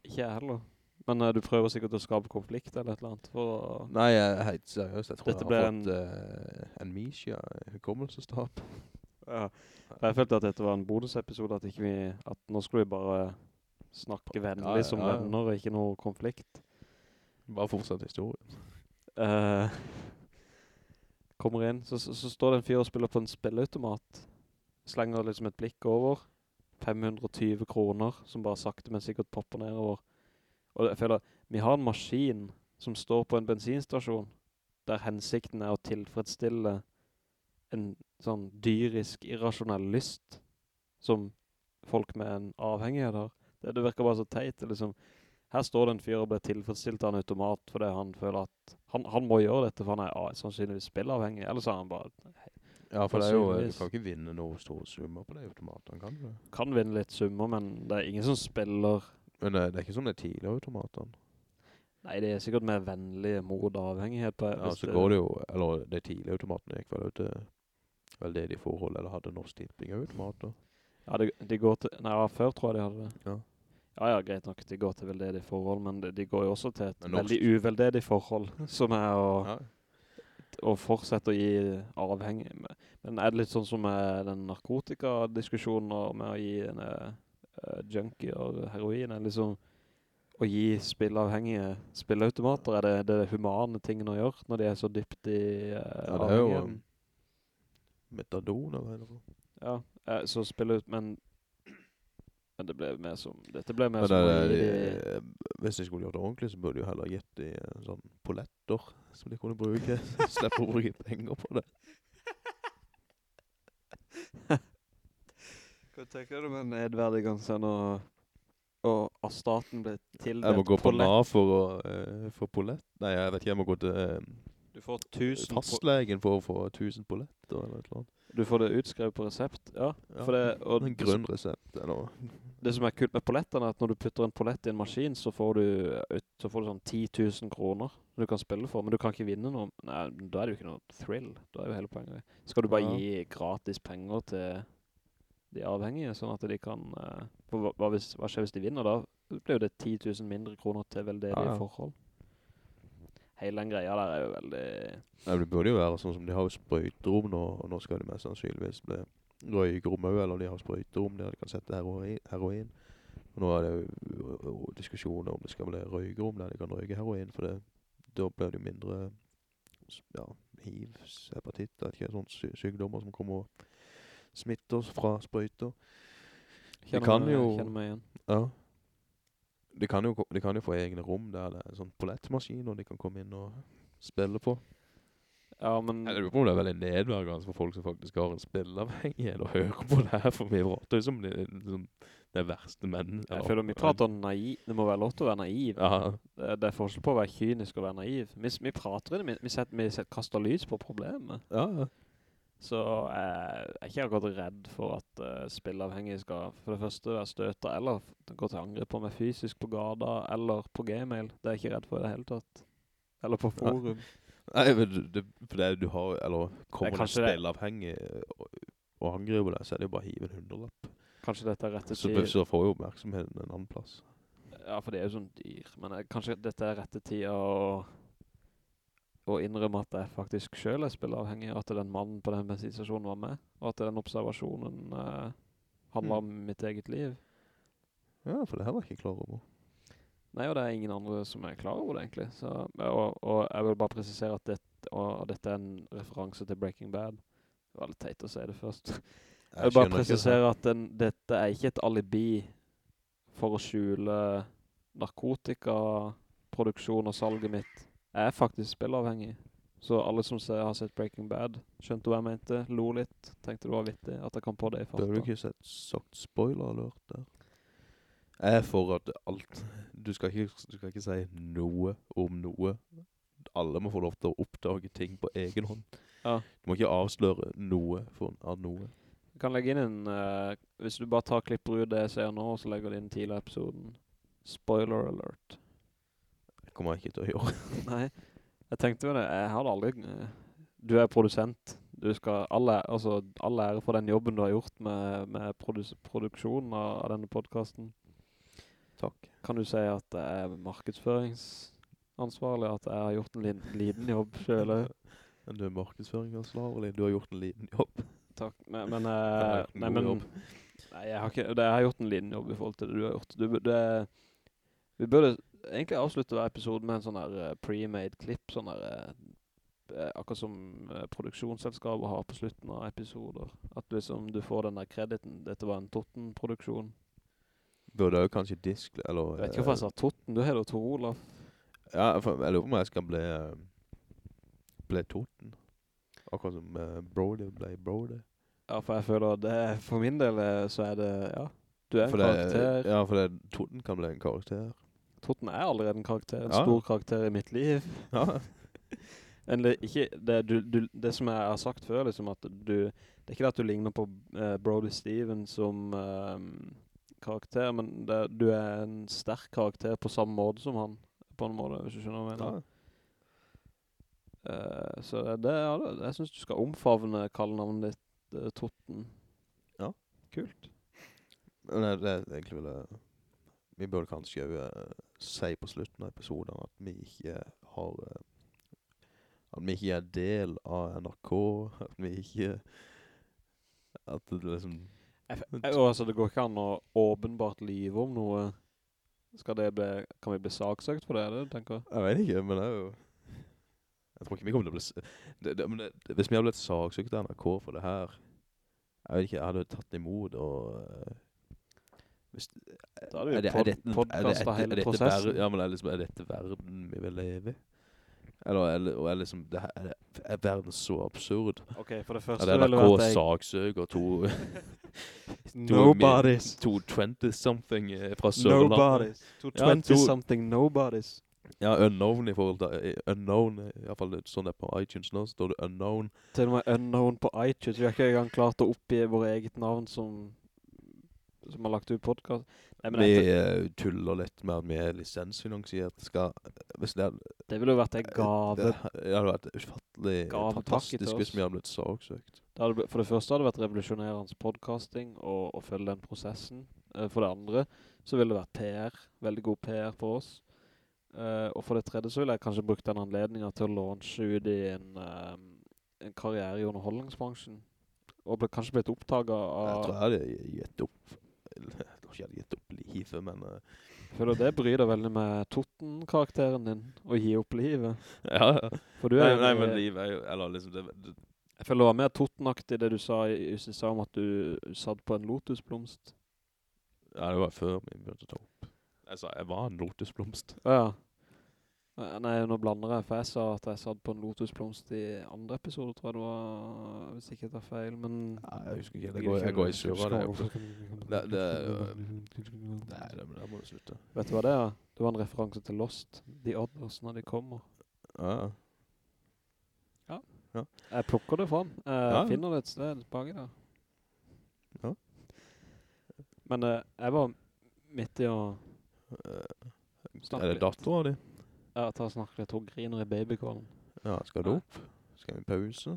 [SPEAKER 3] ikke jeg heller. Men uh, du prøver sikkert å skape konflikt eller et eller annet for.
[SPEAKER 2] Nei, jeg helt seriøst. Jeg tror jeg
[SPEAKER 3] har
[SPEAKER 2] har
[SPEAKER 3] en-
[SPEAKER 2] fått uh, en misja, hukommelsestap.
[SPEAKER 3] Ja, jeg følte at dette var en bonusepisode, at vi, at nå skulle vi bare snakke vennlig
[SPEAKER 2] Ja,
[SPEAKER 3] som venner, og ikke noe konflikt.
[SPEAKER 2] Bare fortsatt historien.
[SPEAKER 3] Uh, kommer inn, så, så, så står det en fyr og spiller på en spilleautomat. Slenger liksom et blikk over. 520 kroner, som bare sakte, men sikkert popper nedover. Og jeg føler, vi har en maskin som står på en bensinstasjon, der hensikten er å tilfredsstille en sånn dyrisk, irrasjonell lyst, som folk med en avhengighet har. Det, det virker bare så teit, liksom, her står det en fyr og blir tilfredsstilt av en automat fordi han føler at han, han må gjøre dette for han er ah, sannsynligvis spillavhengig, eller så er han bare
[SPEAKER 2] Ja, for det er jo, du kan ikke vinne noe store summer på de automatene, kan du
[SPEAKER 3] kan vinne litt summer, men det er ingen som spiller.
[SPEAKER 2] Men det er ikke som de tidligere automatene.
[SPEAKER 3] Nei, det er sikkert mer vennlige mot avhengighet på
[SPEAKER 2] Ja, så går det jo, eller de tidligere automatene gikk vel ut til veldedige forhold, eller hadde Norsk Tipping automater.
[SPEAKER 3] Ja, de, de går til Nei, ja, før tror jeg de hadde det
[SPEAKER 2] Ja.
[SPEAKER 3] Ja, ja, greit nok, de går til veldedig forhold, men de, de går jo også til et veldig uveldedig forhold, [laughs] som er å,
[SPEAKER 2] Ja.
[SPEAKER 3] å fortsette å gi avhengig. Men- er det litt sånn som den narkotikadiskusjonen med å gi en uh, junkie og heroin, er liksom å gi spillavhengige spilleautomater, er det det humane tingene å gjøre når de er så dypt i uh,
[SPEAKER 2] Ja, det
[SPEAKER 3] avhengigheten?
[SPEAKER 2] Metadon, eller noe.
[SPEAKER 3] Ja, eh, så spiller ut, men [clears throat] men det ble mer som, dette ble mer
[SPEAKER 2] Men
[SPEAKER 3] som
[SPEAKER 2] eh,
[SPEAKER 3] gi
[SPEAKER 2] de,
[SPEAKER 3] de,
[SPEAKER 2] hvis de skulle gjort det ordentlig, så burde de jo heller gitt de eh, sånn poletter som de kunne bruke. [laughs] Slipper å bruke penger på det. [laughs]
[SPEAKER 3] Hva tenker du med nedverdigende sånn og, og at staten ble tildelt
[SPEAKER 2] Jeg må gå på? NAV for å uh, få polett. Nei, jeg vet ikke, jeg må gå til eh,
[SPEAKER 3] Du får 1000
[SPEAKER 2] fastlegen for å få 1000 poletter eller et eller annet.
[SPEAKER 3] du får det utskrevet på resept, ja.
[SPEAKER 2] Ja.
[SPEAKER 3] For det, og
[SPEAKER 2] en grønn resept eller
[SPEAKER 3] det som er kult med polettene er at når du putter en polett i en maskin, så får du, så får du sånn 10 000 kroner du kan spille for, men du kan ikke vinne noe. Nei, da er det jo ikke noe thrill. Da er jo hele poenget. Skal du bare
[SPEAKER 2] Ja.
[SPEAKER 3] gi gratis penger til de avhengige, sånn at de kan... Uh, hva, hva, hvis, hva skjer hvis de vinner da? Blir jo det 10 000 mindre kroner til veldelige
[SPEAKER 2] Ja, ja.
[SPEAKER 3] forhold. Hele den greia der er jo veldig...
[SPEAKER 2] Nei, det burde jo være sånn som de har jo sprøyterom nå, og nå skal det mest sannsynligvis bli røykerom også, eller de har sprøyterom der de kan sette heroin. heroin. Og nå er det jo, jo diskusjoner om det skal bli røykerom der de kan røyge heroin, for det, da blir det jo mindre ja, hiv, hepatitt, det er ikke sånne sy sykdommer som kommer og smitter oss fra sprøyter.
[SPEAKER 3] Kjenner
[SPEAKER 2] kan jo-
[SPEAKER 3] Kjenner meg igjen.
[SPEAKER 2] Ja. De kan, jo, de kan jo få egne rom der det er sånn pollettmaskiner de kan komme inn og spille på.
[SPEAKER 3] Ja, men...
[SPEAKER 2] Jeg lurer på om det er veldig nedvergende for folk som faktisk har en spillavhengighet og hører på det her, for vi prater jo som det, liksom, det verste menn.
[SPEAKER 3] Jeg føler vi prater naiv. Det må være lov til å være naiv.
[SPEAKER 2] Ja,
[SPEAKER 3] Det, det er forskjell på å være kynisk og være naiv. Vi, vi prater i det, vi, vi, setter, vi setter, kaster lys på problemet.
[SPEAKER 2] ja, ja.
[SPEAKER 3] Så jeg er ikke akkurat redd for at uh, spillavhengige skal for det første være støter, eller gå til angrep på meg fysisk på gata, eller på gmail. Det er jeg ikke redd for i det hele tatt. Eller på forum.
[SPEAKER 2] Nei, men det- for det du har, eller kommer det spillavhengig og, og angriper deg, så er det jo bare å hive en hundrelapp.
[SPEAKER 3] Kanskje dette er rette
[SPEAKER 2] Så,
[SPEAKER 3] tid.
[SPEAKER 2] så får jo oppmerksomheten en annen plass.
[SPEAKER 3] Ja, for det er jo sånn dyr. Men eh, kanskje dette er rette tida å, å innrømme at jeg faktisk selv er spillavhengig, at den mannen på den bensinstasjonen var med, og at den observasjonen uh, handler om mitt eget liv.
[SPEAKER 2] Ja, for det her var jeg ikke klar over.
[SPEAKER 3] Nei, og det er ingen andre som er klar over det egentlig. Så, og, og jeg vil bare presisere at dette, og, dette er en referanse til Breaking Bad. Det var litt teit å si det først. Jeg [laughs] vil bare presisere at den, dette er ikke et alibi for å skjule narkotikaproduksjon og salget mitt. Jeg er faktisk spillavhengig. Så alle som ser, har sett Breaking Bad, skjønte hva jeg mente, lo litt, tenkte det var vittig at jeg kom på det i
[SPEAKER 2] Bør du ikke sett sagt spoiler alert der? Jeg er for at alt, du skal ikke, du skal ikke si noe om noe. Alle må få lov til å oppdage ting på egen hånd.
[SPEAKER 3] Ja.
[SPEAKER 2] Du må ikke avsløre noe for, av noe.
[SPEAKER 3] Jeg kan legge inn en, uh, hvis du bare tar klipper ut det jeg ser nå, så legger du inn tidligere episoden. Spoiler alert.
[SPEAKER 2] Kommer jeg ikke til å gjøre. [laughs]
[SPEAKER 3] Nei, jeg tenkte jo det, jeg hadde aldri, eh, du er produsent, du skal, alle, altså, alle ære for den jobben du har gjort med, med produksjonen av, av denne podcasten.
[SPEAKER 2] Takk.
[SPEAKER 3] Kan du si at det er markedsføringsansvarlig, at jeg har gjort en liten, liten jobb selv? [laughs]
[SPEAKER 2] Men du er markedsføringsansvarlig, du har gjort en liten jobb.
[SPEAKER 3] Takk, men, men, [laughs]
[SPEAKER 2] har
[SPEAKER 3] eh, nei, men, nei, jeg har ikke, det, jeg har gjort en liten jobb i forhold til det du har gjort. Du, det, vi burde egentlig avslutte hver episode med en sånn her eh, pre-made klipp, sånn her, eh, eh, akkurat som produksjonsselskapet har på slutten av episoder. At liksom du får den der krediten, dette var en Totten-produksjon.
[SPEAKER 2] Burde jo kanskje disk, eller...
[SPEAKER 3] Jeg vet ikke hvorfor jeg sa Totten, du heter jo Tor Olav.
[SPEAKER 2] Ja, for, jeg lurer på om jeg skal bli, bli Totten. Akkurat som uh, Brody ble Brody.
[SPEAKER 3] Ja, for jeg føler det, for min del så er det, ja, du er en
[SPEAKER 2] For det-
[SPEAKER 3] karakter.
[SPEAKER 2] Ja, for det, Totten kan bli en karakter.
[SPEAKER 3] Totten er allerede en karakter, en
[SPEAKER 2] Ja.
[SPEAKER 3] stor karakter i mitt liv.
[SPEAKER 2] Ja, [laughs]
[SPEAKER 3] Eller ikke, det, du, du, det som jeg har sagt før, liksom at du, det er ikke det at du ligner på uh, Brody Steven som uh, karakter, men det, du er en sterk karakter på samme måte som han, på en måte, hvis du skjønner hva jeg
[SPEAKER 2] ja.
[SPEAKER 3] mener. Eh, så det, ja, det, jeg synes du skal omfavne kallenavnet ditt, uh, Totten.
[SPEAKER 2] Ja.
[SPEAKER 3] Kult.
[SPEAKER 2] Men det, det er egentlig vel Vi burde kanskje jo eh, si på slutten av episoden at vi ikke har eh, At vi ikke er del av NRK. At vi ikke At det liksom
[SPEAKER 3] Jeg, jeg, altså, det går ikke an å åpenbart lyve om noe. Skal det bli, kan vi bli saksøkt for det, det, tenker?
[SPEAKER 2] Jeg vet ikke, men det er jo Jeg tror ikke vi kommer til å bli det, det, men det, Hvis vi hadde blitt saksøkt av NRK for det her Jeg vet ikke, jeg hadde tatt imot og eh, hvis,
[SPEAKER 3] Da hadde vi
[SPEAKER 2] er det- er
[SPEAKER 3] pod-
[SPEAKER 2] dette- er det-
[SPEAKER 3] podcastet
[SPEAKER 2] er
[SPEAKER 3] hele prosessen.
[SPEAKER 2] ver- Ja, men er, liksom, er dette verden vi vil leve i? Eller er, det- er liksom det er, er verden så absurd?
[SPEAKER 3] Ok, for det første
[SPEAKER 2] Er det
[SPEAKER 3] ville
[SPEAKER 2] NRK
[SPEAKER 3] Saksøk jeg...
[SPEAKER 2] saksøker to, [laughs]
[SPEAKER 3] Nobodies.
[SPEAKER 2] to 20-something eh, fra Sørland.
[SPEAKER 3] Nobodies. To
[SPEAKER 2] Ja,
[SPEAKER 3] 20
[SPEAKER 2] to-
[SPEAKER 3] something nobodies.
[SPEAKER 2] Ja, unknown i forhold til eh, unknown, eh, i hvert fall det- sånn det er på iTunes nå, står det unknown.
[SPEAKER 3] Til og med unknown på iTunes. Vi har ikke engang klart å oppgi vår eget navn som, som har lagt ut podcast. Nei, men
[SPEAKER 2] Vi
[SPEAKER 3] dette,
[SPEAKER 2] eh, tuller litt med at vi er lisensfinansiert. Skal, det, er,
[SPEAKER 3] det ville jo vært en gave.
[SPEAKER 2] det, det hadde vært ufattelig fantastisk hvis vi hadde blitt saksøkt.
[SPEAKER 3] For det første hadde det vært revolusjonerende podcasting og, og følge den prosessen. Eh, For det andre så ville det vært PR, veldig god PR for oss. Uh, og for det tredje så ville jeg kanskje brukt den anledningen til å launche ut i en, eh, en karriere i underholdningsbransjen. Og ble, kanskje blitt oppdaget
[SPEAKER 2] Jeg tror jeg hadde gitt opp, jeg tror ikke jeg hadde gitt opp livet, men Uh,
[SPEAKER 3] Jeg føler det bryr deg veldig med Totten-karakteren din, å gi opp livet. [laughs]
[SPEAKER 2] ja, ja.
[SPEAKER 3] For du er
[SPEAKER 2] nei, men livet er jo, eller liksom, det, det,
[SPEAKER 3] Jeg føler det var mer Totten-aktig det du sa i USA om at du satt på en lotusblomst.
[SPEAKER 2] ja, det var før vi begynte å ta opp. Jeg sa, jeg var en lotusblomst.
[SPEAKER 3] Ja, ja. Eh, Nei, nå blander jeg, for jeg sa at jeg satt på en lotusblomst i andre episode, tror jeg det var, hvis ikke jeg tar feil, men...
[SPEAKER 2] Nei, jeg husker ikke, jeg går, jeg går i surra det. er det, [laughs] nei, det, det må du slutte.
[SPEAKER 3] Vet du hva det er? Det var en referanse til Lost, The Others, når de kommer.
[SPEAKER 2] Ja, ja. Ja.
[SPEAKER 3] Jeg plukker det fram. Jeg
[SPEAKER 2] Ja.
[SPEAKER 3] finner det et sted baki der.
[SPEAKER 2] Ja.
[SPEAKER 3] Men eh, jeg var midt i å
[SPEAKER 2] Eh,
[SPEAKER 3] snakke
[SPEAKER 2] er det datteren din?
[SPEAKER 3] Ja, ta og snakke litt. og griner i babykålen.
[SPEAKER 2] Ja, skal du opp? Skal vi pause?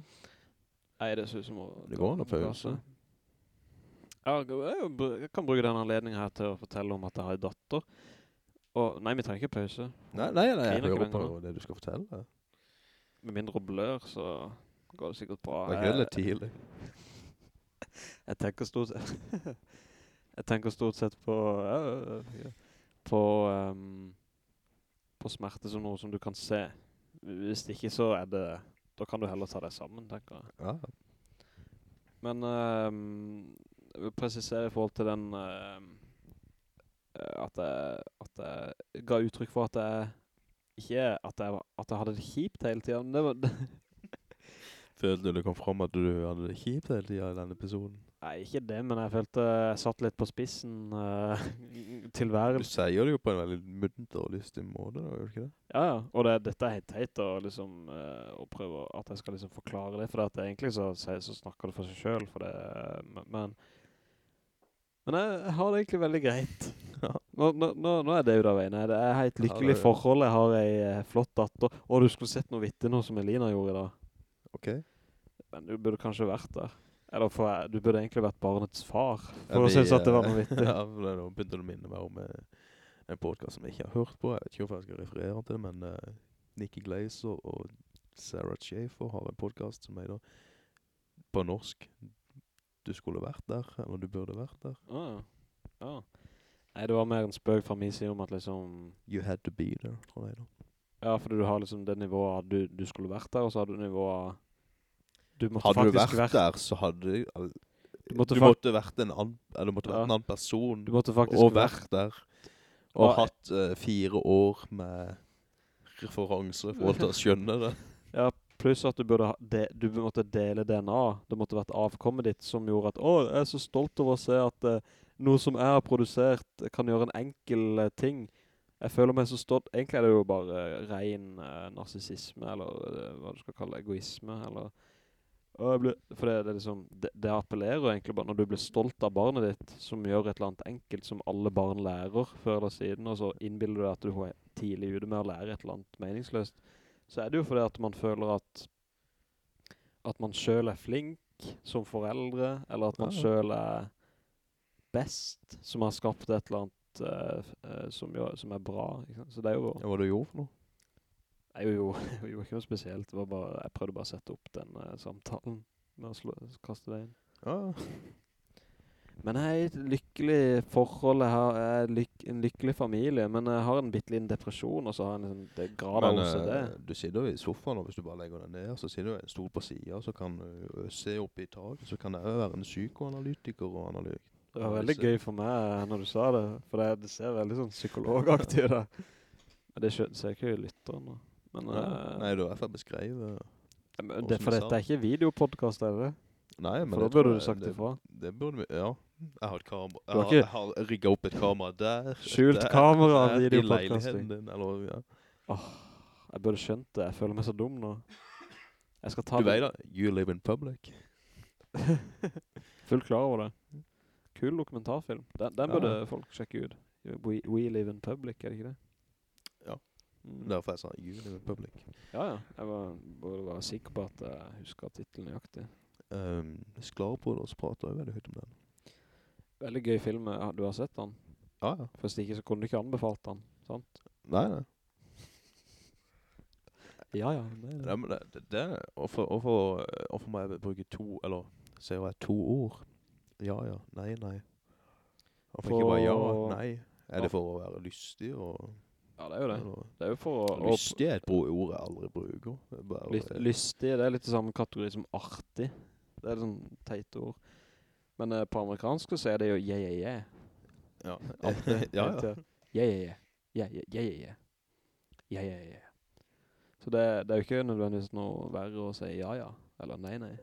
[SPEAKER 3] Nei, det synes jeg må...
[SPEAKER 2] Det går noe pause.
[SPEAKER 3] Ja, jeg kan bruke denne anledningen her til å fortelle om at jeg har en datter. Og, nei, vi trenger ikke pause.
[SPEAKER 2] Nei, nei, nei, jeg hører på det du skal fortelle.
[SPEAKER 3] Med mindre blør, så går det sikkert bra.
[SPEAKER 2] Det er ikke litt tidlig. [laughs]
[SPEAKER 3] Jeg tenker stort sett [laughs] Jeg tenker stort sett på ja, på ehm, på smerte som noe som du kan se. Hvis ikke så er det da kan du heller ta deg sammen, tenker jeg.
[SPEAKER 2] Ja,
[SPEAKER 3] Men uh, jeg vil presisere i forhold til den eh, at jeg, at jeg ga uttrykk for at jeg ikke at jeg, at jeg hadde det kjipt hele tiden. men Det var, [laughs]
[SPEAKER 2] Følte du det kom frem at du hadde det kjipt hele tiden i denne episoden?
[SPEAKER 3] Nei, ikke det, men jeg følte jeg satt litt på spissen [laughs] uh,
[SPEAKER 2] Du sier det jo på en veldig munter og lystig måte, da, gjør du ikke det?
[SPEAKER 3] Ja, ja. Og det, dette er helt teit å liksom, uh, prøve at jeg skal liksom forklare det, for at egentlig så, så, snakker det for seg selv, for det, men, men, men jeg, jeg har det egentlig veldig greit. [laughs]
[SPEAKER 2] Ja.
[SPEAKER 3] Nå, nå, nå, er det jo da veien. Det er helt lykkelig
[SPEAKER 2] det-
[SPEAKER 3] forhold. Jeg har eh, flott datter. Og du skulle sett noe vittig nå som Elina gjorde i dag.
[SPEAKER 2] Ok.
[SPEAKER 3] Men du burde kanskje vært der. Eller for, du burde egentlig vært barnets far,
[SPEAKER 2] Ja,
[SPEAKER 3] for å synes at det var
[SPEAKER 2] eh,
[SPEAKER 3] noe vittig. [laughs]
[SPEAKER 2] ja, for nå begynte det å minne meg om eh, en podcast som jeg ikke har hørt på. Jeg vet ikke hvorfor jeg skal referere til det, men uh, Nicky Glaser og Sarah Schaefer har en podcast som heter på norsk Du skulle vært der, eller du burde vært der.
[SPEAKER 3] Ah, ja. Ah. Nei, det var mer en spøk fra min side om at liksom...
[SPEAKER 2] You had to be there, tror jeg da.
[SPEAKER 3] Ja, fordi du har liksom det nivået du, du skulle vært der, og så har du nivået du
[SPEAKER 2] Hadde du
[SPEAKER 3] faktisk
[SPEAKER 2] vært der, så hadde du... måtte,
[SPEAKER 3] Du måtte
[SPEAKER 2] vært en annen, måtte
[SPEAKER 3] Ja.
[SPEAKER 2] vært en annen person,
[SPEAKER 3] Du måtte faktisk
[SPEAKER 2] og
[SPEAKER 3] vært
[SPEAKER 2] vært der. Og
[SPEAKER 3] Og-
[SPEAKER 2] hatt uh, fire år med referanse for å skjønne det.
[SPEAKER 3] Ja, pluss at du burde ha de, du måtte dele DNA. Det måtte vært avkommet ditt som gjorde at Å, jeg er så stolt over å se at uh, noe som jeg har produsert kan gjøre en enkel uh, ting. Jeg føler meg så stolt. Egentlig er det jo bare ren narsissisme, eller hva du skal kalle egoisme, eller For det, det liksom det, det appellerer egentlig bare når du blir stolt av barnet ditt, som gjør et eller annet enkelt som alle barn lærer før eller siden, og så innbiller du deg at du er tidlig ute med å lære et eller annet meningsløst så er det jo fordi at man føler at at man selv er flink som foreldre, eller at man
[SPEAKER 2] ja.
[SPEAKER 3] selv er best, som har skapt et eller annet uh, uh, som, gjør, som er bra. Så det er jo,
[SPEAKER 2] Ja, hva du gjorde for noe?
[SPEAKER 3] Jeg jo, jeg gjorde ikke noe spesielt, bare, jeg prøvde bare å sette opp den uh, samtalen med å slå, kaste deg inn.
[SPEAKER 2] Ja, [laughs]
[SPEAKER 3] Men jeg er i et lykkelig forhold, jeg har jeg lyk, en lykkelig familie, men jeg har en bitteliten depresjon, og så har jeg en liksom, det grad av
[SPEAKER 2] Men
[SPEAKER 3] OCD.
[SPEAKER 2] eh, du sitter jo i sofaen, og hvis du bare legger den ned, så sitter du en stol på siden, så kan du eh, se opp i taket, så kan det jo være en psykoanalytiker og analytiker.
[SPEAKER 3] Det var veldig gøy for meg når du sa det, for det, det ser veldig sånn psykologaktig ut da. [laughs] Men det skjø- ser ikke lytteren da. Men,
[SPEAKER 2] Nei,
[SPEAKER 3] uh,
[SPEAKER 2] nei, du har i hvert fall beskrevet.
[SPEAKER 3] det, for dette er ikke videopodcast, er det?
[SPEAKER 2] Nei, men
[SPEAKER 3] For da burde du sagt
[SPEAKER 2] det,
[SPEAKER 3] ifra.
[SPEAKER 2] Det burde vi, ja. Jeg har et kamera. Jeg har, jeg har rigget opp et kamera der.
[SPEAKER 3] Skjult
[SPEAKER 2] der,
[SPEAKER 3] kamera,
[SPEAKER 2] der, I
[SPEAKER 3] videopodcasting.
[SPEAKER 2] leiligheten din, eller, ja.
[SPEAKER 3] Jeg burde skjønt det, jeg føler meg så dum nå. Jeg skal ta
[SPEAKER 2] Du
[SPEAKER 3] det.
[SPEAKER 2] vet da, you live in public.
[SPEAKER 3] Fullt klar over det. Kul dokumentarfilm. Den, den
[SPEAKER 2] Ja.
[SPEAKER 3] burde folk sjekke ut. We, we live in public, er det ikke det? Mm.
[SPEAKER 2] Derfor jeg sa you live public.
[SPEAKER 3] Ja, ja. Jeg var, burde var sikker på at jeg husker titlen nøyaktig.
[SPEAKER 2] Um, Skarbroders prater jo veldig høyt om den.
[SPEAKER 3] Veldig gøy film. Du har sett den?
[SPEAKER 2] Ja, ja.
[SPEAKER 3] Først ikke så kunne du ikke anbefalt den, sant?
[SPEAKER 2] Nei, nei. [laughs]
[SPEAKER 3] Ja, ja. Det, det.
[SPEAKER 2] Ja, men det, det, det hvorfor, hvorfor, hvorfor må jeg bruke to, eller sier jeg to ord? Ja, ja, nei, nei. Hvorfor ikke bare ja, nei? Er det for å være lystig og...
[SPEAKER 3] ja, det er jo det. Det er jo for å...
[SPEAKER 2] Lystig er et ord jeg aldri bruker. Det er bare,
[SPEAKER 3] Lyst, Lystig, det er litt samme kategori som artig. Det er sånn teite ord. Men uh, på amerikansk så er det jo yeah, yeah, yeah.
[SPEAKER 2] ja.
[SPEAKER 3] Artig. [laughs]
[SPEAKER 2] ja, ja.
[SPEAKER 3] Yeah, yeah, yeah. Yeah, yeah, yeah, yeah, yeah. Yeah. Så det, det er jo ikke nødvendigvis noe verre å si ja, ja. Eller nei, nei.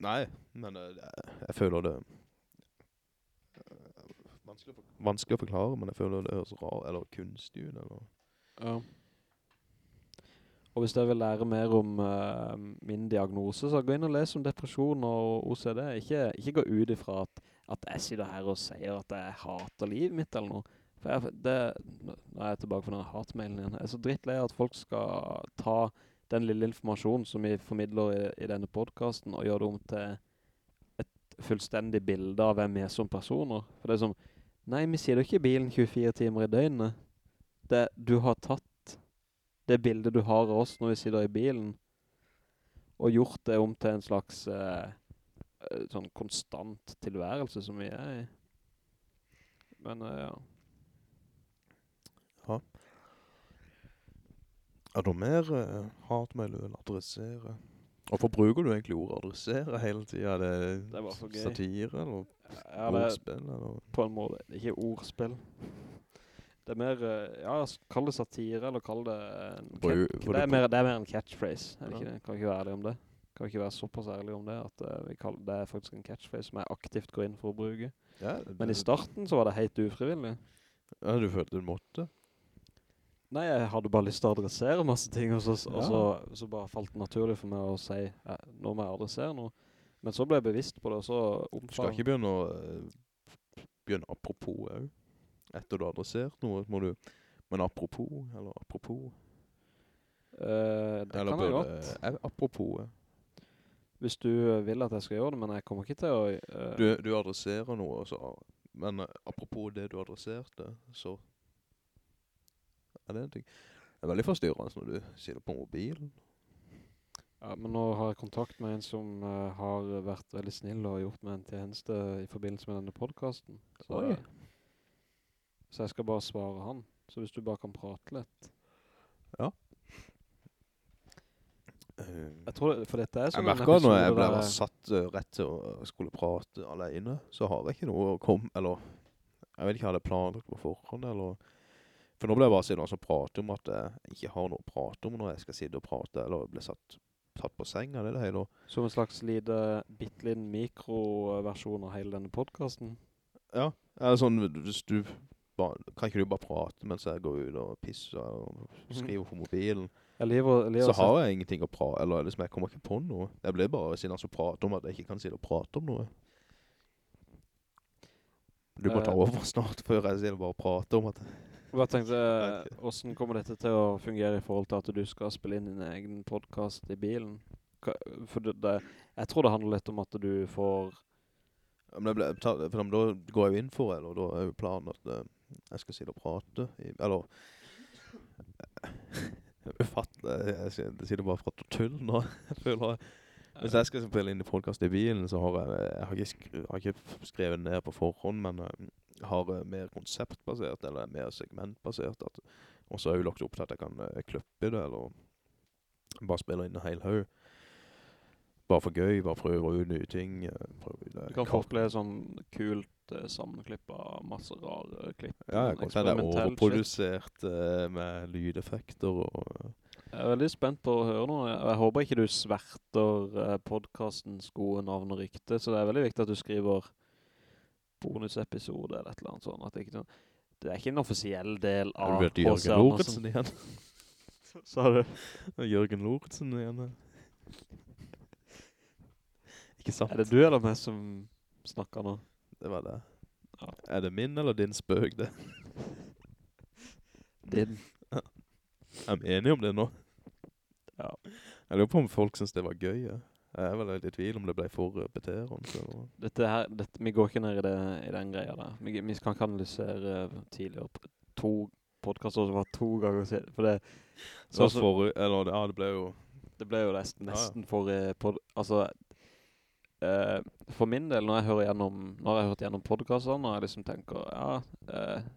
[SPEAKER 2] Nei, men uh, jeg føler det... eh, Vanskelig å, vanskelig å forklare, men jeg føler det høres rar, eller kunstig ut, eller...
[SPEAKER 3] Ja. Og hvis dere vil lære mer om uh, min diagnose, så gå inn og les om depresjon og OCD. Ikke, ikke gå ut ifra at, at jeg sitter her og sier at jeg hater livet mitt eller noe. For jeg, det, nå er jeg tilbake på denne hatmailen igjen. Jeg er så drittlei at folk skal ta den lille informasjonen som vi formidler i, i denne podcasten og gjøre det om til et fullstendig bilde av hvem vi er som personer. For det er som, nei, vi sitter ikke i bilen 24 timer i døgnet. Det, du har tatt det bildet du har av oss når vi sitter i bilen, og gjort det om til en slags eh, eh, sånn konstant tilværelse som vi er i. Men eh, ja.
[SPEAKER 2] Ja. Er det mer uh, hatmail du vil adressere? Hvorfor bruker du egentlig ordet adressere hele tiden? Er det,
[SPEAKER 3] Det
[SPEAKER 2] satire, eller
[SPEAKER 3] ja
[SPEAKER 2] ordspill, eller?
[SPEAKER 3] på en måte ikke ordspill. Det er mer, eh, ja, kall det satire, eller kall det en cat-
[SPEAKER 2] for
[SPEAKER 3] det, er mer, det er mer en catchphrase, er det
[SPEAKER 2] Ja.
[SPEAKER 3] ikke det? Kan vi ikke være ærlig om det? Kan vi ikke være såpass ærlig om det, at uh, vi kall, det er faktisk en catchphrase som jeg aktivt går inn for å bruke.
[SPEAKER 2] Ja,
[SPEAKER 3] Men i starten så var det helt ufrivillig.
[SPEAKER 2] Ja, du følte du måtte?
[SPEAKER 3] Nei, jeg hadde bare lyst til å adressere masse ting, og så, og
[SPEAKER 2] Ja.
[SPEAKER 3] så, så bare falt det naturlig for meg å si, ja, nå må jeg adressere noe. Men så ble jeg bevisst på det, og så
[SPEAKER 2] Du skal ikke begynne å eh, begynne apropos òg. Etter du har adressert noe, må du Men apropos, eller apropos
[SPEAKER 3] uh, det
[SPEAKER 2] Eller
[SPEAKER 3] kan jeg godt.
[SPEAKER 2] eh, Apropos.
[SPEAKER 3] Hvis du eh, vil at jeg skal gjøre det, men jeg kommer ikke til å... uh,
[SPEAKER 2] Du, du adresserer noe, så, men apropos det du adresserte, så er det en ting. Det er veldig forstyrrende når du sitter på mobilen.
[SPEAKER 3] Ja, men nå har jeg kontakt med en som uh, har vært veldig snill og gjort meg en tjeneste i forbindelse med denne podcasten. Så,
[SPEAKER 2] Oi.
[SPEAKER 3] Så jeg skal bare svare han. Så hvis du bare kan prate litt.
[SPEAKER 2] Ja.
[SPEAKER 3] Jeg tror, det, for dette er
[SPEAKER 2] Jeg
[SPEAKER 3] sånn en
[SPEAKER 2] merker at når jeg ble satt eh, rett til å skulle prate alene, så har jeg ikke noe å komme, eller jeg vet ikke om jeg hadde planlagt på forhånd, eller for nå ble jeg bare sittende og prate om at jeg ikke har noe å prate om når jeg skal sitte og prate, eller bli satt, tatt på senga, det er det hele.
[SPEAKER 3] Som en slags lite, bitteliten mikroversjon av hele denne podcasten.
[SPEAKER 2] Ja, eller sånn, hvis du kan ikke du bare prate mens jeg går ut og pisser og skriver på mobilen?
[SPEAKER 3] Lever, lever
[SPEAKER 2] Så har jeg ingenting å prate, eller liksom, jeg kommer ikke på noe. Jeg ble bare siden han så prater om at jeg ikke kan sitte og prate om noe. Du må ta
[SPEAKER 3] Eh.
[SPEAKER 2] over snart, [laughs] før jeg sitter bare prate om at...
[SPEAKER 3] Hva tenkte [laughs] jeg, hvordan kommer dette til å fungere i forhold til at du skal spille inn din egen podcast i bilen? For det, det, jeg tror det handler litt om at du får,
[SPEAKER 2] Ja, Men ble, for da går jeg jo inn for det, og da er jo planen at eh, jeg skal sitte og prate, i, eller... [laughs] Ufattelig, jeg, sier- jeg sitter bare for å tull nå, [laughs] jeg føler jeg. Hvis jeg skal spille inn i podcast i bilen, så har jeg, jeg har ikke, skri, har ikke skrevet ned på forhånd, men jeg har eh, mer konseptbasert, eller mer segmentbasert. Og så har jeg jo lagt opp til at jeg kan klippe i det, eller bare spille inn en hel haug. Bare for gøy, bare prøve ut nye ting. eh, Prøve ut, eh,
[SPEAKER 3] du kan få sånn kult eh, sammenklipp av masse rare klipp.
[SPEAKER 2] Ja, jeg kan si det er overprodusert uh, med lydeffekter og...
[SPEAKER 3] Jeg er veldig spent på å høre noe. Jeg, jeg håper ikke du sverter eh, podcastens gode navn og rykte, så det er veldig viktig at du skriver bonusepisode eller et eller annet sånt. At det, ikke, det er ikke en offisiell del
[SPEAKER 2] Har
[SPEAKER 3] av
[SPEAKER 2] du vært Jørgen Loretsen igjen? [laughs]
[SPEAKER 3] Sa du?
[SPEAKER 2] Jørgen Loretsen igjen. [laughs] Ikke sant?
[SPEAKER 3] Er det du eller meg som snakker nå?
[SPEAKER 2] Det var det.
[SPEAKER 3] Ja.
[SPEAKER 2] Er det min eller din spøk det? [laughs]
[SPEAKER 3] Din.
[SPEAKER 2] Er vi enige om det nå?
[SPEAKER 3] Ja.
[SPEAKER 2] Jeg lurer på om folk synes det var gøy. Ja. Jeg er vel litt i tvil om det ble for beterende.
[SPEAKER 3] Dette her, dette, vi går ikke ned i, det, i den greia der. Vi, vi kan ikke analysere tidligere to podcaster som var to ganger siden. For det,
[SPEAKER 2] Så
[SPEAKER 3] så,
[SPEAKER 2] for, eller, ja, det ble jo
[SPEAKER 3] Det ble jo nesten,
[SPEAKER 2] Ja, ja.
[SPEAKER 3] nesten for, pod, altså, eh, for min del, når jeg hører gjennom, når jeg har hørt gjennom podcastene, og jeg liksom tenker, ja, eh,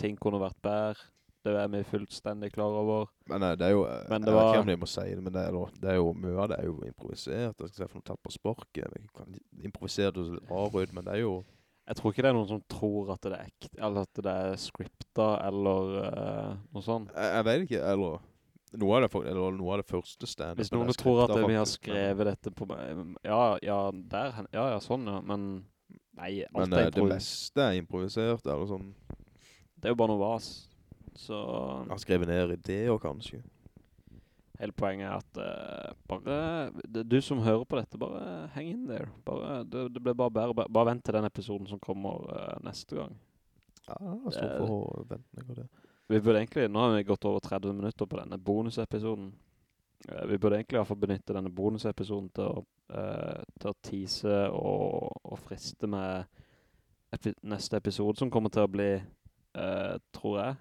[SPEAKER 3] ting kunne vært bedre, det er vi fullstendig klar over.
[SPEAKER 2] Men nei, det er jo, eh,
[SPEAKER 3] Men det
[SPEAKER 2] jeg vet ikke om jeg må si det, men det er, det er jo, mye av det er jo improvisert. Jeg skal si for noe tatt på sparket. Jeg kan improvisere det rar ut, men det er jo...
[SPEAKER 3] Jeg tror ikke det er noen som tror at det er ekte, eller at det er skripta, eller uh, noe sånt.
[SPEAKER 2] Jeg, jeg vet ikke, eller... Noe av det, for, eller noe av det første stand
[SPEAKER 3] Hvis noen tror at vi har skrevet dette på, ja, ja, der, ja, ja, sånn, ja, men, nei, alt
[SPEAKER 2] Men
[SPEAKER 3] er
[SPEAKER 2] eh, det
[SPEAKER 3] improvis.
[SPEAKER 2] meste er improvisert, eller sånn.
[SPEAKER 3] Det er jo bare noe vas. Så
[SPEAKER 2] Jeg har skrevet ned ideer, kanskje.
[SPEAKER 3] hele poenget er at uh, bare, det- du som hører på dette, bare hang in there. Bare, det, det blir bare bedre. Bare, vent til den episoden som kommer uh, neste gang.
[SPEAKER 2] Ja, jeg står å vente på det.
[SPEAKER 3] Vi burde egentlig, nå har vi gått over 30 minutter på denne bonusepisoden. Eh, vi burde egentlig i hvert fall benytte denne bonusepisoden til å, eh, til å tease og, og friste med epi neste episode som kommer til å bli, eh, tror jeg,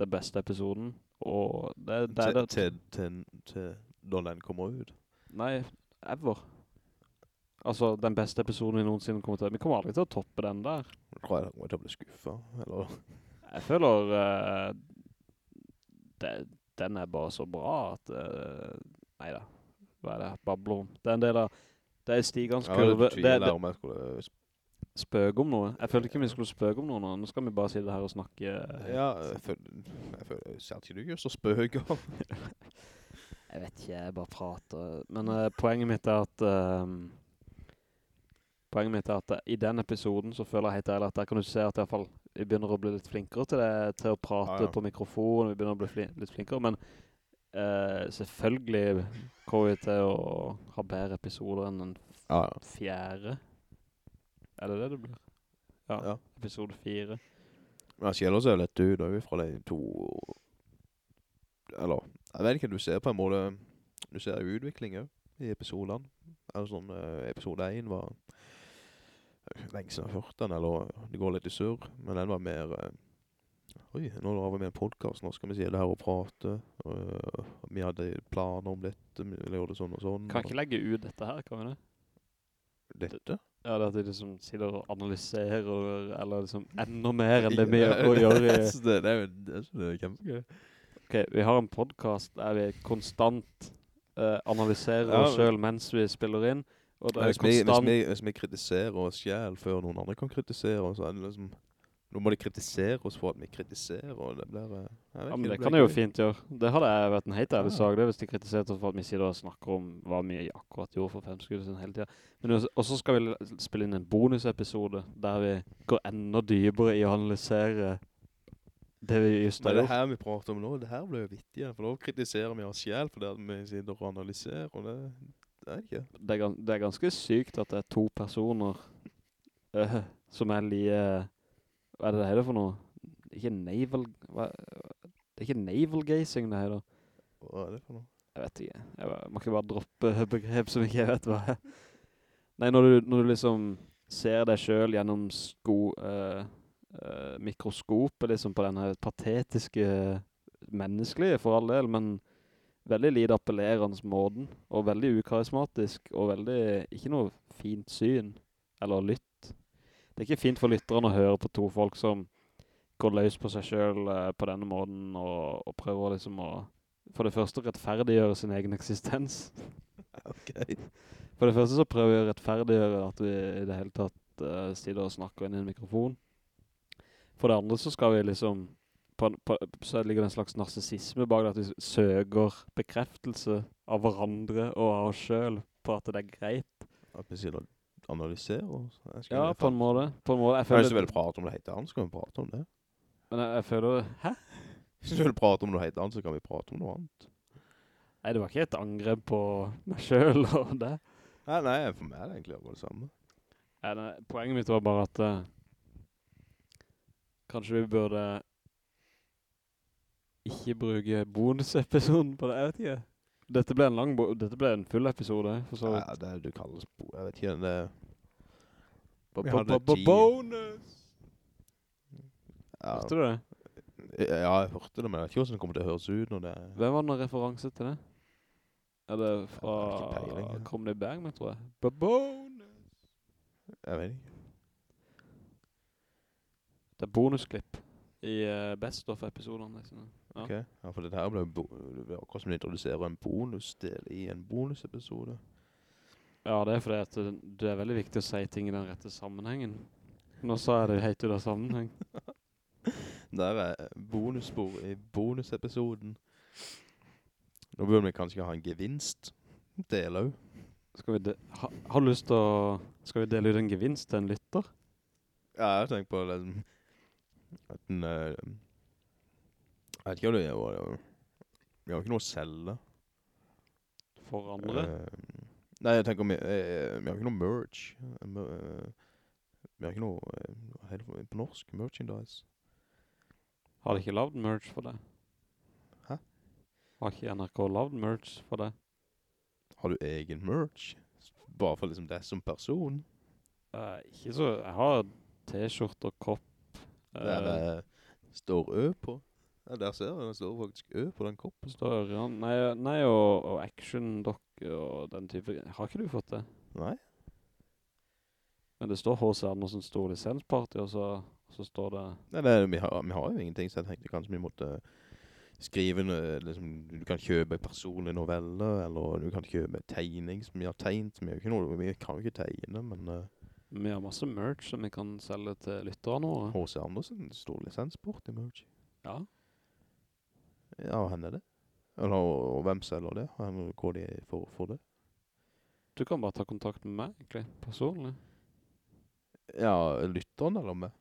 [SPEAKER 3] den beste episoden. Og det, det er det...
[SPEAKER 2] til, til, til når den kommer ut.
[SPEAKER 3] Nei, ever. Altså, den beste episoden vi noensinne kommer til. Vi kommer aldri til å toppe den der.
[SPEAKER 2] Jeg tror jeg kommer til å bli skuffet, eller...
[SPEAKER 3] Jeg føler uh, det, den er bare så bra at uh, Nei da. Hva er det? Babler om. Det er en del av Det er
[SPEAKER 2] Stigans
[SPEAKER 3] kurve.
[SPEAKER 2] Ja,
[SPEAKER 3] Det, er
[SPEAKER 2] om jeg skulle...
[SPEAKER 3] spøke om noe. Jeg følte ikke vi skulle spøke om noe nå. Nå skal vi bare sitte her og snakke. eh,
[SPEAKER 2] Ja, jeg føler... Jeg føler... Ser ikke du gjør så spøker? [laughs]
[SPEAKER 3] Jeg vet ikke, jeg bare prater. Men uh, poenget mitt er at Poenget mitt er at eh, i den episoden så føler jeg helt ærlig at der kan du se at i hvert fall vi begynner å bli litt flinkere til det, til å prate
[SPEAKER 2] Ja, ja.
[SPEAKER 3] på mikrofon, vi begynner å bli fli litt flinkere, men uh, selvfølgelig kommer vi til å ha bedre episoder enn den
[SPEAKER 2] Ja,
[SPEAKER 3] fjerde. Er det det det blir? Ja,
[SPEAKER 2] ja.
[SPEAKER 3] episode fire.
[SPEAKER 2] Men jeg skjeller seg litt ut da, er vi fra de to... Eller, jeg vet ikke, du ser på en måte... Du ser utvikling jo, i episoderne. Eller sånn, eh, episode 1 var... Lenge siden jeg har hørt den, eller det går litt i surr. Men den var mer... eh, Oi, nå har vi med en podcast, nå skal vi si det her og prate. Uh, vi hadde planer om dette, vi ville gjøre det sånn og sånn.
[SPEAKER 3] Kan ikke legge ut dette her, kan vi det?
[SPEAKER 2] Dette?
[SPEAKER 3] Ja, det at de liksom sitter og analyserer, eller liksom enda mer enn det vi [laughs] gjør,
[SPEAKER 2] det, det er det er, så det er kjempegøy.
[SPEAKER 3] Ok, vi har en podcast der vi konstant uh, analyserer
[SPEAKER 2] Ja,
[SPEAKER 3] oss selv mens vi spiller inn, og det er
[SPEAKER 2] Hvis vi, hvis, vi, hvis vi kritiserer oss selv før noen andre kan kritisere oss, så er det liksom... Nå må de kritisere oss for at vi kritiserer, og det blir... eh,
[SPEAKER 3] Ja, men det kan jeg jo fint gjøre. Det hadde jeg vært en helt ærlig
[SPEAKER 2] Ja.
[SPEAKER 3] sak, det, hvis de kritiserte oss for at vi sier og snakker om hva vi akkurat gjorde for fem skudd siden hele tiden. Men også- og så skal vi spille inn en bonusepisode, der vi går enda dypere i å analysere det vi just
[SPEAKER 2] har
[SPEAKER 3] har
[SPEAKER 2] det
[SPEAKER 3] gjort.
[SPEAKER 2] her vi prater om nå, det her blir jo vittigere, for da kritiserer vi oss selv for det at vi sitter og analyserer, og det, det er ikke.
[SPEAKER 3] det, er, det er ganske sykt at det er to personer uh, som er lige... Hva er det det heter for noe? Ikke navel... Hva, det er ikke navel gazing det heter.
[SPEAKER 2] Hva er det for noe?
[SPEAKER 3] Jeg vet ikke. Jeg bare- må ikke bare droppe begrep som ikke jeg vet hva er. Nei, når du, når du liksom ser deg selv gjennom sko, Uh, eh, mikroskopet liksom på denne patetiske menneskelige for all del, men veldig lite appellerende måten, og veldig ukarismatisk, og veldig, ikke noe fint syn, eller lytt. Det er ikke fint for lytterne å høre på to folk som går løs på seg selv eh, på denne måten, og, og prøver liksom å, for det første, rettferdiggjøre sin egen eksistens. [laughs]
[SPEAKER 2] Ok.
[SPEAKER 3] For det første så prøver vi å rettferdiggjøre at vi i det hele tatt uh, sitter og snakker inn i en mikrofon. For det andre så skal vi liksom, på, på, så ligger det en slags narsissisme bak det at vi søker bekreftelse av hverandre og av oss selv på at det er greit.
[SPEAKER 2] At vi sier å analysere oss.
[SPEAKER 3] Ja, på en måte. På en måte. Jeg
[SPEAKER 2] føler... Hvis du vil prate om det heter annet, så kan vi prate om det.
[SPEAKER 3] men jeg, jeg føler, hæ?
[SPEAKER 2] Hvis du vil prate om det heter annet, så kan vi prate om noe annet.
[SPEAKER 3] Nei, det var ikke et angrep på meg selv [laughs] og det.
[SPEAKER 2] Nei, nei, for meg er det egentlig bare det samme.
[SPEAKER 3] Nei, nei, poenget mitt var bare at Uh, kanskje vi burde ikke bruke bonusepisoden på det, jeg vet ikke. Dette ble en lang, bo dette ble en full episode, for så
[SPEAKER 2] Ja,
[SPEAKER 3] vidt.
[SPEAKER 2] det er det du kaller. Jeg vet ikke, det er...
[SPEAKER 3] Bo bo bo bo bonus!
[SPEAKER 2] Ja,
[SPEAKER 3] Hørte du det?
[SPEAKER 2] ja, jeg hørte det, men jeg vet ikke hvordan det kommer til å høres ut når det.
[SPEAKER 3] Hvem var den referanse til det? Er det fra
[SPEAKER 2] ja.
[SPEAKER 3] Comedy Bang, men tror jeg. Babonus!
[SPEAKER 2] Jeg vet ikke.
[SPEAKER 3] Det er bonusklipp i uh, Best of-episoderne. Liksom.
[SPEAKER 2] Ok, ja, for dette her ble jo det akkurat som de introduserer en bonusdel i en bonusepisode.
[SPEAKER 3] ja, det er fordi at det, det er veldig viktig å si ting i den rette sammenhengen. Nå sa jeg det helt ut av sammenheng. [laughs]
[SPEAKER 2] Der er bonusspor i bonusepisoden. Nå burde vi kanskje ha en gevinst. Del av.
[SPEAKER 3] Skal vi de ha, har du lyst til å... Skal vi dele ut en gevinst til en lytter?
[SPEAKER 2] Ja, jeg tenkt på det. at den, eh, jeg vet ikke hva det var. vi har ikke noe å selge.
[SPEAKER 3] For andre?
[SPEAKER 2] Uh, nei, jeg tenker, vi, uh, vi har ikke noe merch. Uh, eh, vi har ikke noe, eh, hva heter det på norsk, merchandise.
[SPEAKER 3] Har de ikke lavd merch for det?
[SPEAKER 2] Hæ?
[SPEAKER 3] Har ikke NRK lavd merch for det?
[SPEAKER 2] Har du egen merch? Bare for liksom deg som person?
[SPEAKER 3] Eh, ikke så... Jeg har t-skjort og kopp.
[SPEAKER 2] det
[SPEAKER 3] er
[SPEAKER 2] det står ø på. Ja, der ser jeg, det står faktisk ø på den koppen.
[SPEAKER 3] står ja, Nei, nei og, og action dock og den type. Har ikke du fått det?
[SPEAKER 2] Nei?
[SPEAKER 3] Men det står H.C. Andersen stor lisensparty, og så, så står det...
[SPEAKER 2] Nei, det, er- vi, har, vi har jo ingenting, så jeg tenkte kanskje vi måtte skrive, liksom, du kan kjøpe personlige noveller, eller du kan kjøpe tegning som vi har tegnet, vi, har noe, vi kan jo ikke tegne, men uh,
[SPEAKER 3] Vi har masse merch som vi kan selge til lytterne våre.
[SPEAKER 2] H.C. Andersen stor lisensport i merch.
[SPEAKER 3] Ja.
[SPEAKER 2] Ja, og henne det. Eller, og, og hvem selger det? Hvor de får for det?
[SPEAKER 3] Du kan bare ta kontakt med meg, egentlig, personlig.
[SPEAKER 2] Ja, lytteren eller meg?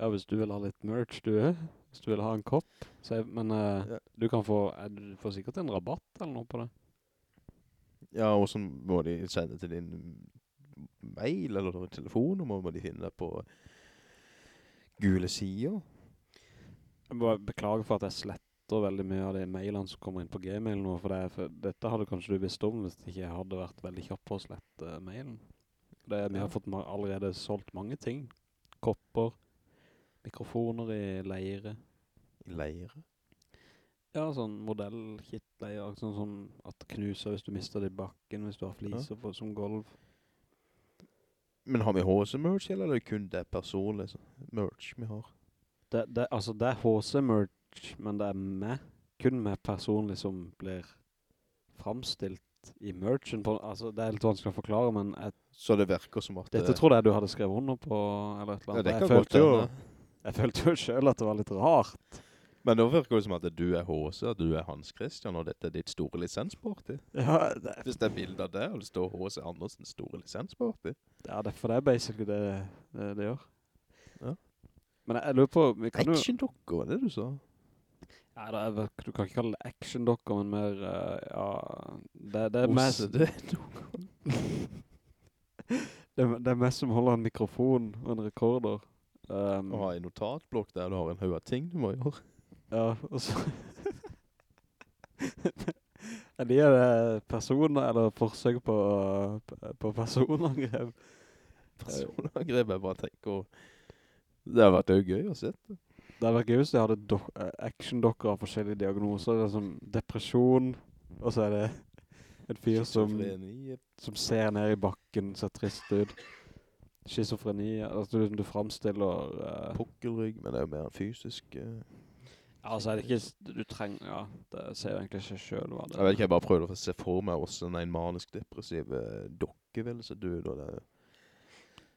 [SPEAKER 3] Ja, hvis du vil ha litt merch, du er. Hvis du vil ha en kopp. Så jeg, men uh,
[SPEAKER 2] Ja.
[SPEAKER 3] du kan få, eh, du får sikkert en rabatt eller noe på det.
[SPEAKER 2] Ja, og så må de sende til din mail eller telefonnummer, må de finne det på gule sider.
[SPEAKER 3] Jeg må beklage for at jeg sletter veldig mye av de mailene som kommer inn på Gmail nå, for, det, for dette hadde kanskje du visst om hvis det ikke hadde vært veldig kjapp på å slette mailen. Det, vi har fått allerede solgt mange ting. Kopper, mikrofoner i leire.
[SPEAKER 2] I leire.
[SPEAKER 3] Ja, sånn modellkittleier, sånn sånn at knuser hvis du mister det i bakken, hvis du har fliser på som golv.
[SPEAKER 2] Men har vi HC-merch, eller er det kun det personlige merch vi har?
[SPEAKER 3] Det, det, altså, det er HC-merch, men det er meg, kun meg personlig som blir framstilt i merchen. På, altså, det er litt vanskelig å forklare, men jeg,
[SPEAKER 2] Så det virker som at...
[SPEAKER 3] dette tror jeg du hadde skrevet under på, eller et eller
[SPEAKER 2] ja, det
[SPEAKER 3] jeg,
[SPEAKER 2] kan
[SPEAKER 3] følte jo, jeg følte jo selv at det var litt rart.
[SPEAKER 2] Men da virker det som at du er HC, at du er Hans Christian, og dette er ditt store lisensparty.
[SPEAKER 3] Ja, det,
[SPEAKER 2] Hvis det er bilder der, og det står HC Andersens store lisensparty.
[SPEAKER 3] ja, det, for det er basically det det, det gjør.
[SPEAKER 2] Ja.
[SPEAKER 3] Men jeg, jeg lurer på.
[SPEAKER 2] Action-dokker, var det du sa?
[SPEAKER 3] Nei, det er, du kan ikke kalle det action-dokker, men mer, uh, ja, det, det er mest... [laughs] Det, er- det er mest som holder en mikrofon og en rekorder. Um,
[SPEAKER 2] Og ha en notatblokk der du har en haug av ting du må gjøre.
[SPEAKER 3] ja, og så... [laughs] er de det personer, eller forsøk på, på personangrep?
[SPEAKER 2] Personangrep, jeg bare tenker... Det har vært jo gøy å se.
[SPEAKER 3] Det hadde vært gøy hvis jeg hadde dok eh, action-dokker av forskjellige diagnoser. Det er som depresjon, og så er det en fyr som, som ser ned i bakken, ser trist ut. Schizofreni, altså du, du fremstiller... Uh,
[SPEAKER 2] pukkelrygg, men det er jo mer fysisk... Ja,
[SPEAKER 3] altså er det ikke, du trenger, ja, det ser jo egentlig ikke selv hva det
[SPEAKER 2] Jeg vet ikke, jeg bare prøvde å se for meg hvordan en manisk-depressiv uh, dokke ville se du, da det...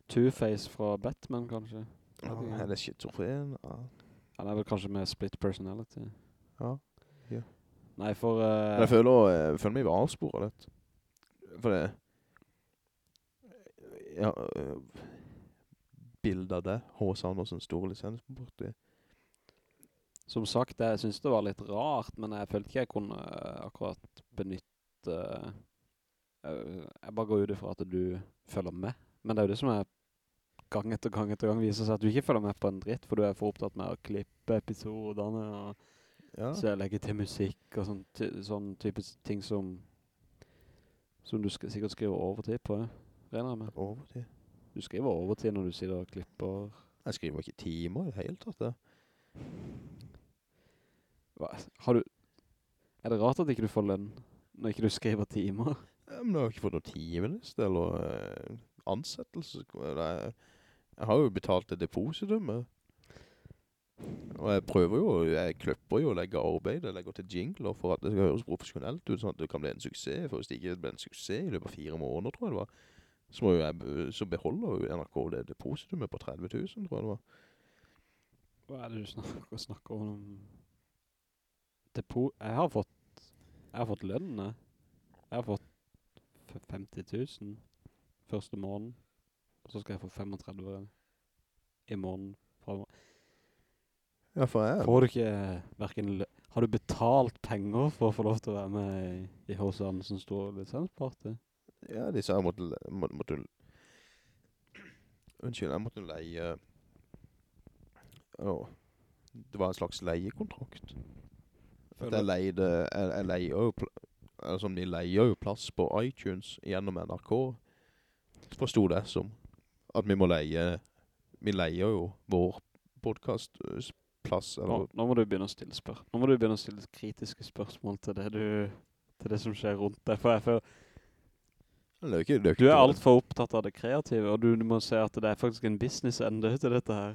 [SPEAKER 3] Two-Face fra Batman, kanskje?
[SPEAKER 2] Ja,
[SPEAKER 3] ikke.
[SPEAKER 2] er det schizofren? Ja.
[SPEAKER 3] Han er vel kanskje med split personality.
[SPEAKER 2] ja. ja.
[SPEAKER 3] Nei, for...
[SPEAKER 2] Uh, jeg føler, jeg føler meg avsporet litt. For det... Ja, øh, bildet av det, H.S. Andersen, store lisens borti.
[SPEAKER 3] Som sagt, jeg synes det var litt rart, men jeg følte ikke jeg kunne eh, akkurat benytte... eh, jeg bare går ut ifra at du følger med. Men det er jo det som er gang etter gang etter gang viser seg at du ikke følger med på en dritt, for du er for opptatt med å klippe episoderne og
[SPEAKER 2] Ja.
[SPEAKER 3] så jeg legger til musikk og sånn, sånn type ting som som du sk sikkert skriver overtid på, regner jeg med.
[SPEAKER 2] Overtid.
[SPEAKER 3] Du skriver overtid når du sitter og klipper.
[SPEAKER 2] Jeg skriver ikke timer helt, tatt det.
[SPEAKER 3] Hva? Har du... Er det rart at ikke du får lønn Når ikke du skriver timer.
[SPEAKER 2] Ja, men jeg har ikke fått noen timeliste, eller eh, ansettelse. Eller, jeg har jo betalt det depositumet. Og jeg prøver jo, jeg kløpper jo å legge arbeid, jeg legger til jingler for at det skal høres profesjonelt ut, sånn at det kan bli en suksess. For hvis det ikke blir en suksess i løpet av fire måneder, tror jeg det var, så, jeg, så beholder jo NRK det depositumet på 30 000, tror jeg det var.
[SPEAKER 3] Hva er det du snakker, snakker om? Depo... Jeg har fått... Jeg har fått lønn, jeg. Jeg har fått 50 000 første måneden. Og så skal jeg få 35 i måneden fremover.
[SPEAKER 2] Ja, for jeg...
[SPEAKER 3] Får du ikke hverken Har du betalt penger for å få lov til å være med i, H.C. Andersen store lisensparti?
[SPEAKER 2] Ja, de sa jeg måtte, må, måtte Unnskyld, jeg måtte leie Åh, Det var en slags leiekontrakt At jeg leide Jeg, jeg leier jo Altså, de leier jo plass på iTunes Gjennom NRK Forstod det som At vi må leie Vi leier jo vår podcast øh, s- Plass
[SPEAKER 3] Nå, nå må du begynne å stille spør. Nå må du begynne å stille kritiske spørsmål til det du... Til det som skjer rundt deg. For jeg føler
[SPEAKER 2] det er ikke, det er
[SPEAKER 3] Du er alt for opptatt av det kreative, og du, du må se at det er faktisk en business-ende til dette her.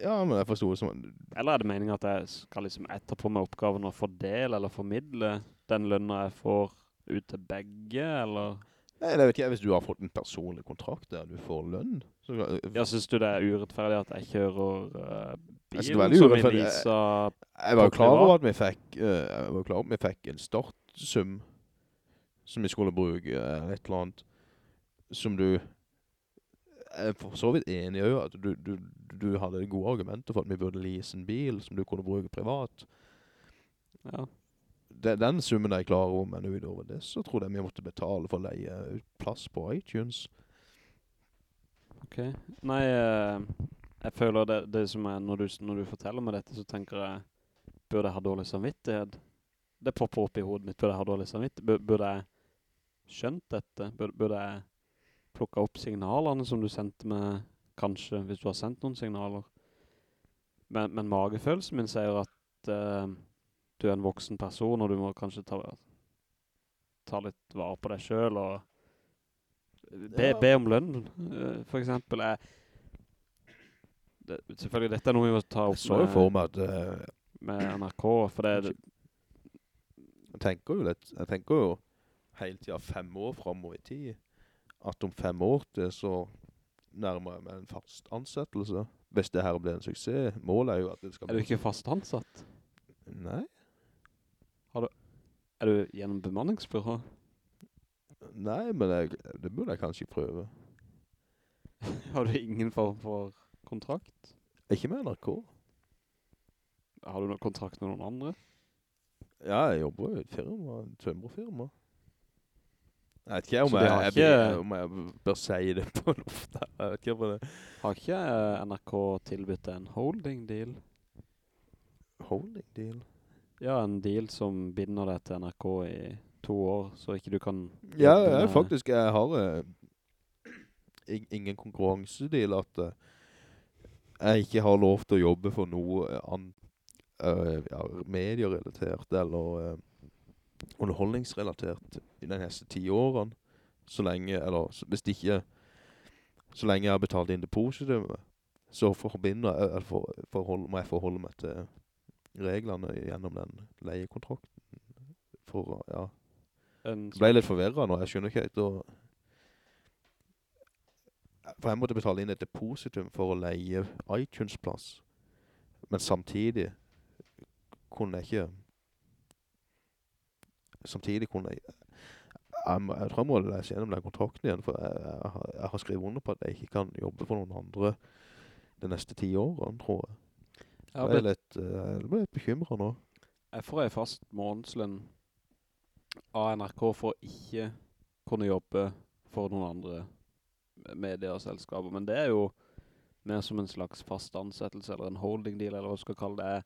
[SPEAKER 2] Ja, men jeg forstod det som
[SPEAKER 3] Eller er det meningen at jeg skal liksom etterpå med oppgaven å fordele eller formidle den lønna jeg får ut til begge, eller?
[SPEAKER 2] Nei, jeg vet ikke, hvis du har fått en personlig kontrakt der du får lønn så,
[SPEAKER 3] Ja, synes du det er urettferdig at jeg kjører uh,
[SPEAKER 2] Jeg det er
[SPEAKER 3] bilen som
[SPEAKER 2] urettferdig.
[SPEAKER 3] Elisa...
[SPEAKER 2] Jeg var jo klar over at vi fikk, uh, jeg var klar over at vi fikk en startsum som vi skulle bruke, eller et eller annet, som du, jeg er for så vidt enig i at du, du, du hadde gode argumenter for at vi burde lease en bil som du kunne bruke privat.
[SPEAKER 3] Ja.
[SPEAKER 2] Den, den summen er jeg klar over, men utover det så tror jeg vi måtte betale for å leie plass på iTunes.
[SPEAKER 3] Ok. Nei, eh, jeg føler det, det som er, når du, når du forteller meg dette, så tenker jeg, burde jeg ha dårlig samvittighet? Det popper opp i hodet mitt, burde jeg ha dårlig samvittighet? Bur- Burde jeg skjønt dette? Burde, burde jeg plukket opp signalene som du sendte meg, kanskje, hvis du har sendt noen signaler? Men, men magefølelsen min sier at eh, du er en voksen person, og du må kanskje ta, ta litt vare på deg selv, og Be,
[SPEAKER 2] Ja.
[SPEAKER 3] be om lønn, eh, for eksempel. Jeg, det, selvfølgelig, dette er noe vi må ta
[SPEAKER 2] Jeg
[SPEAKER 3] opp
[SPEAKER 2] så jo for meg at uh,
[SPEAKER 3] med NRK, for det,
[SPEAKER 2] Jeg tenker jo litt, jeg tenker jo hele tiden fem år fremover i tid, at om fem år til så nærmer jeg meg en fast ansettelse. Hvis det her blir en suksess, målet er jo at det skal
[SPEAKER 3] er du ikke fast ansatt?
[SPEAKER 2] Nei,
[SPEAKER 3] Er du gjennom bemanningsbyrå?
[SPEAKER 2] nei, men jeg, det burde jeg kanskje prøve. [laughs]
[SPEAKER 3] Har du ingen form for kontrakt?
[SPEAKER 2] Ikke med NRK.
[SPEAKER 3] Har du noen kontrakt med noen andre?
[SPEAKER 2] Ja, jeg jobber jo i et firma, et tømmerfirma. Jeg vet ikke om jeg,
[SPEAKER 3] har
[SPEAKER 2] jeg,
[SPEAKER 3] ikke-
[SPEAKER 2] bør- om jeg bør si det på [laughs] lufta. Jeg vet ikke om det
[SPEAKER 3] Har ikke eh, NRK tilbytt en holding deal?
[SPEAKER 2] holding deal.
[SPEAKER 3] Ja, en deal som binder deg til NRK i to år, så ikke du kan...
[SPEAKER 2] Ja,
[SPEAKER 3] ja
[SPEAKER 2] faktisk, jeg har uh, ing- ingen konkurransedeal at uh, jeg ikke har lov til å jobbe for noe an, eh, ja, medierelatert eller underholdningsrelatert i de neste ti årene. Så lenge, eller hvis det ikke, så lenge jeg har betalt inn depositumet, så forbinder jeg, for, forhold, må jeg forholde meg til reglene gjennom den leiekontrakten. For, ja,
[SPEAKER 3] En
[SPEAKER 2] jeg ble litt forvirret nå, jeg skjønner ikke helt. For jeg måtte betale inn et depositum for å leie iTunes-plass. Men samtidig kunne jeg ikke... Samtidig kunne jeg... Jeg, jeg tror jeg må lese gjennom den kontrakten igjen, for jeg, jeg, jeg har skrevet under på at jeg ikke kan jobbe for noen andre de neste ti årene, tror jeg.
[SPEAKER 3] Jeg blitt
[SPEAKER 2] litt, uh, ble litt bekymret nå.
[SPEAKER 3] Jeg får en fast månedslønn av NRK for å ikke kunne jobbe for noen andre medier og selskaper, men det er jo mer som en slags fast ansettelse, eller en holding deal, eller hva du skal kalle det.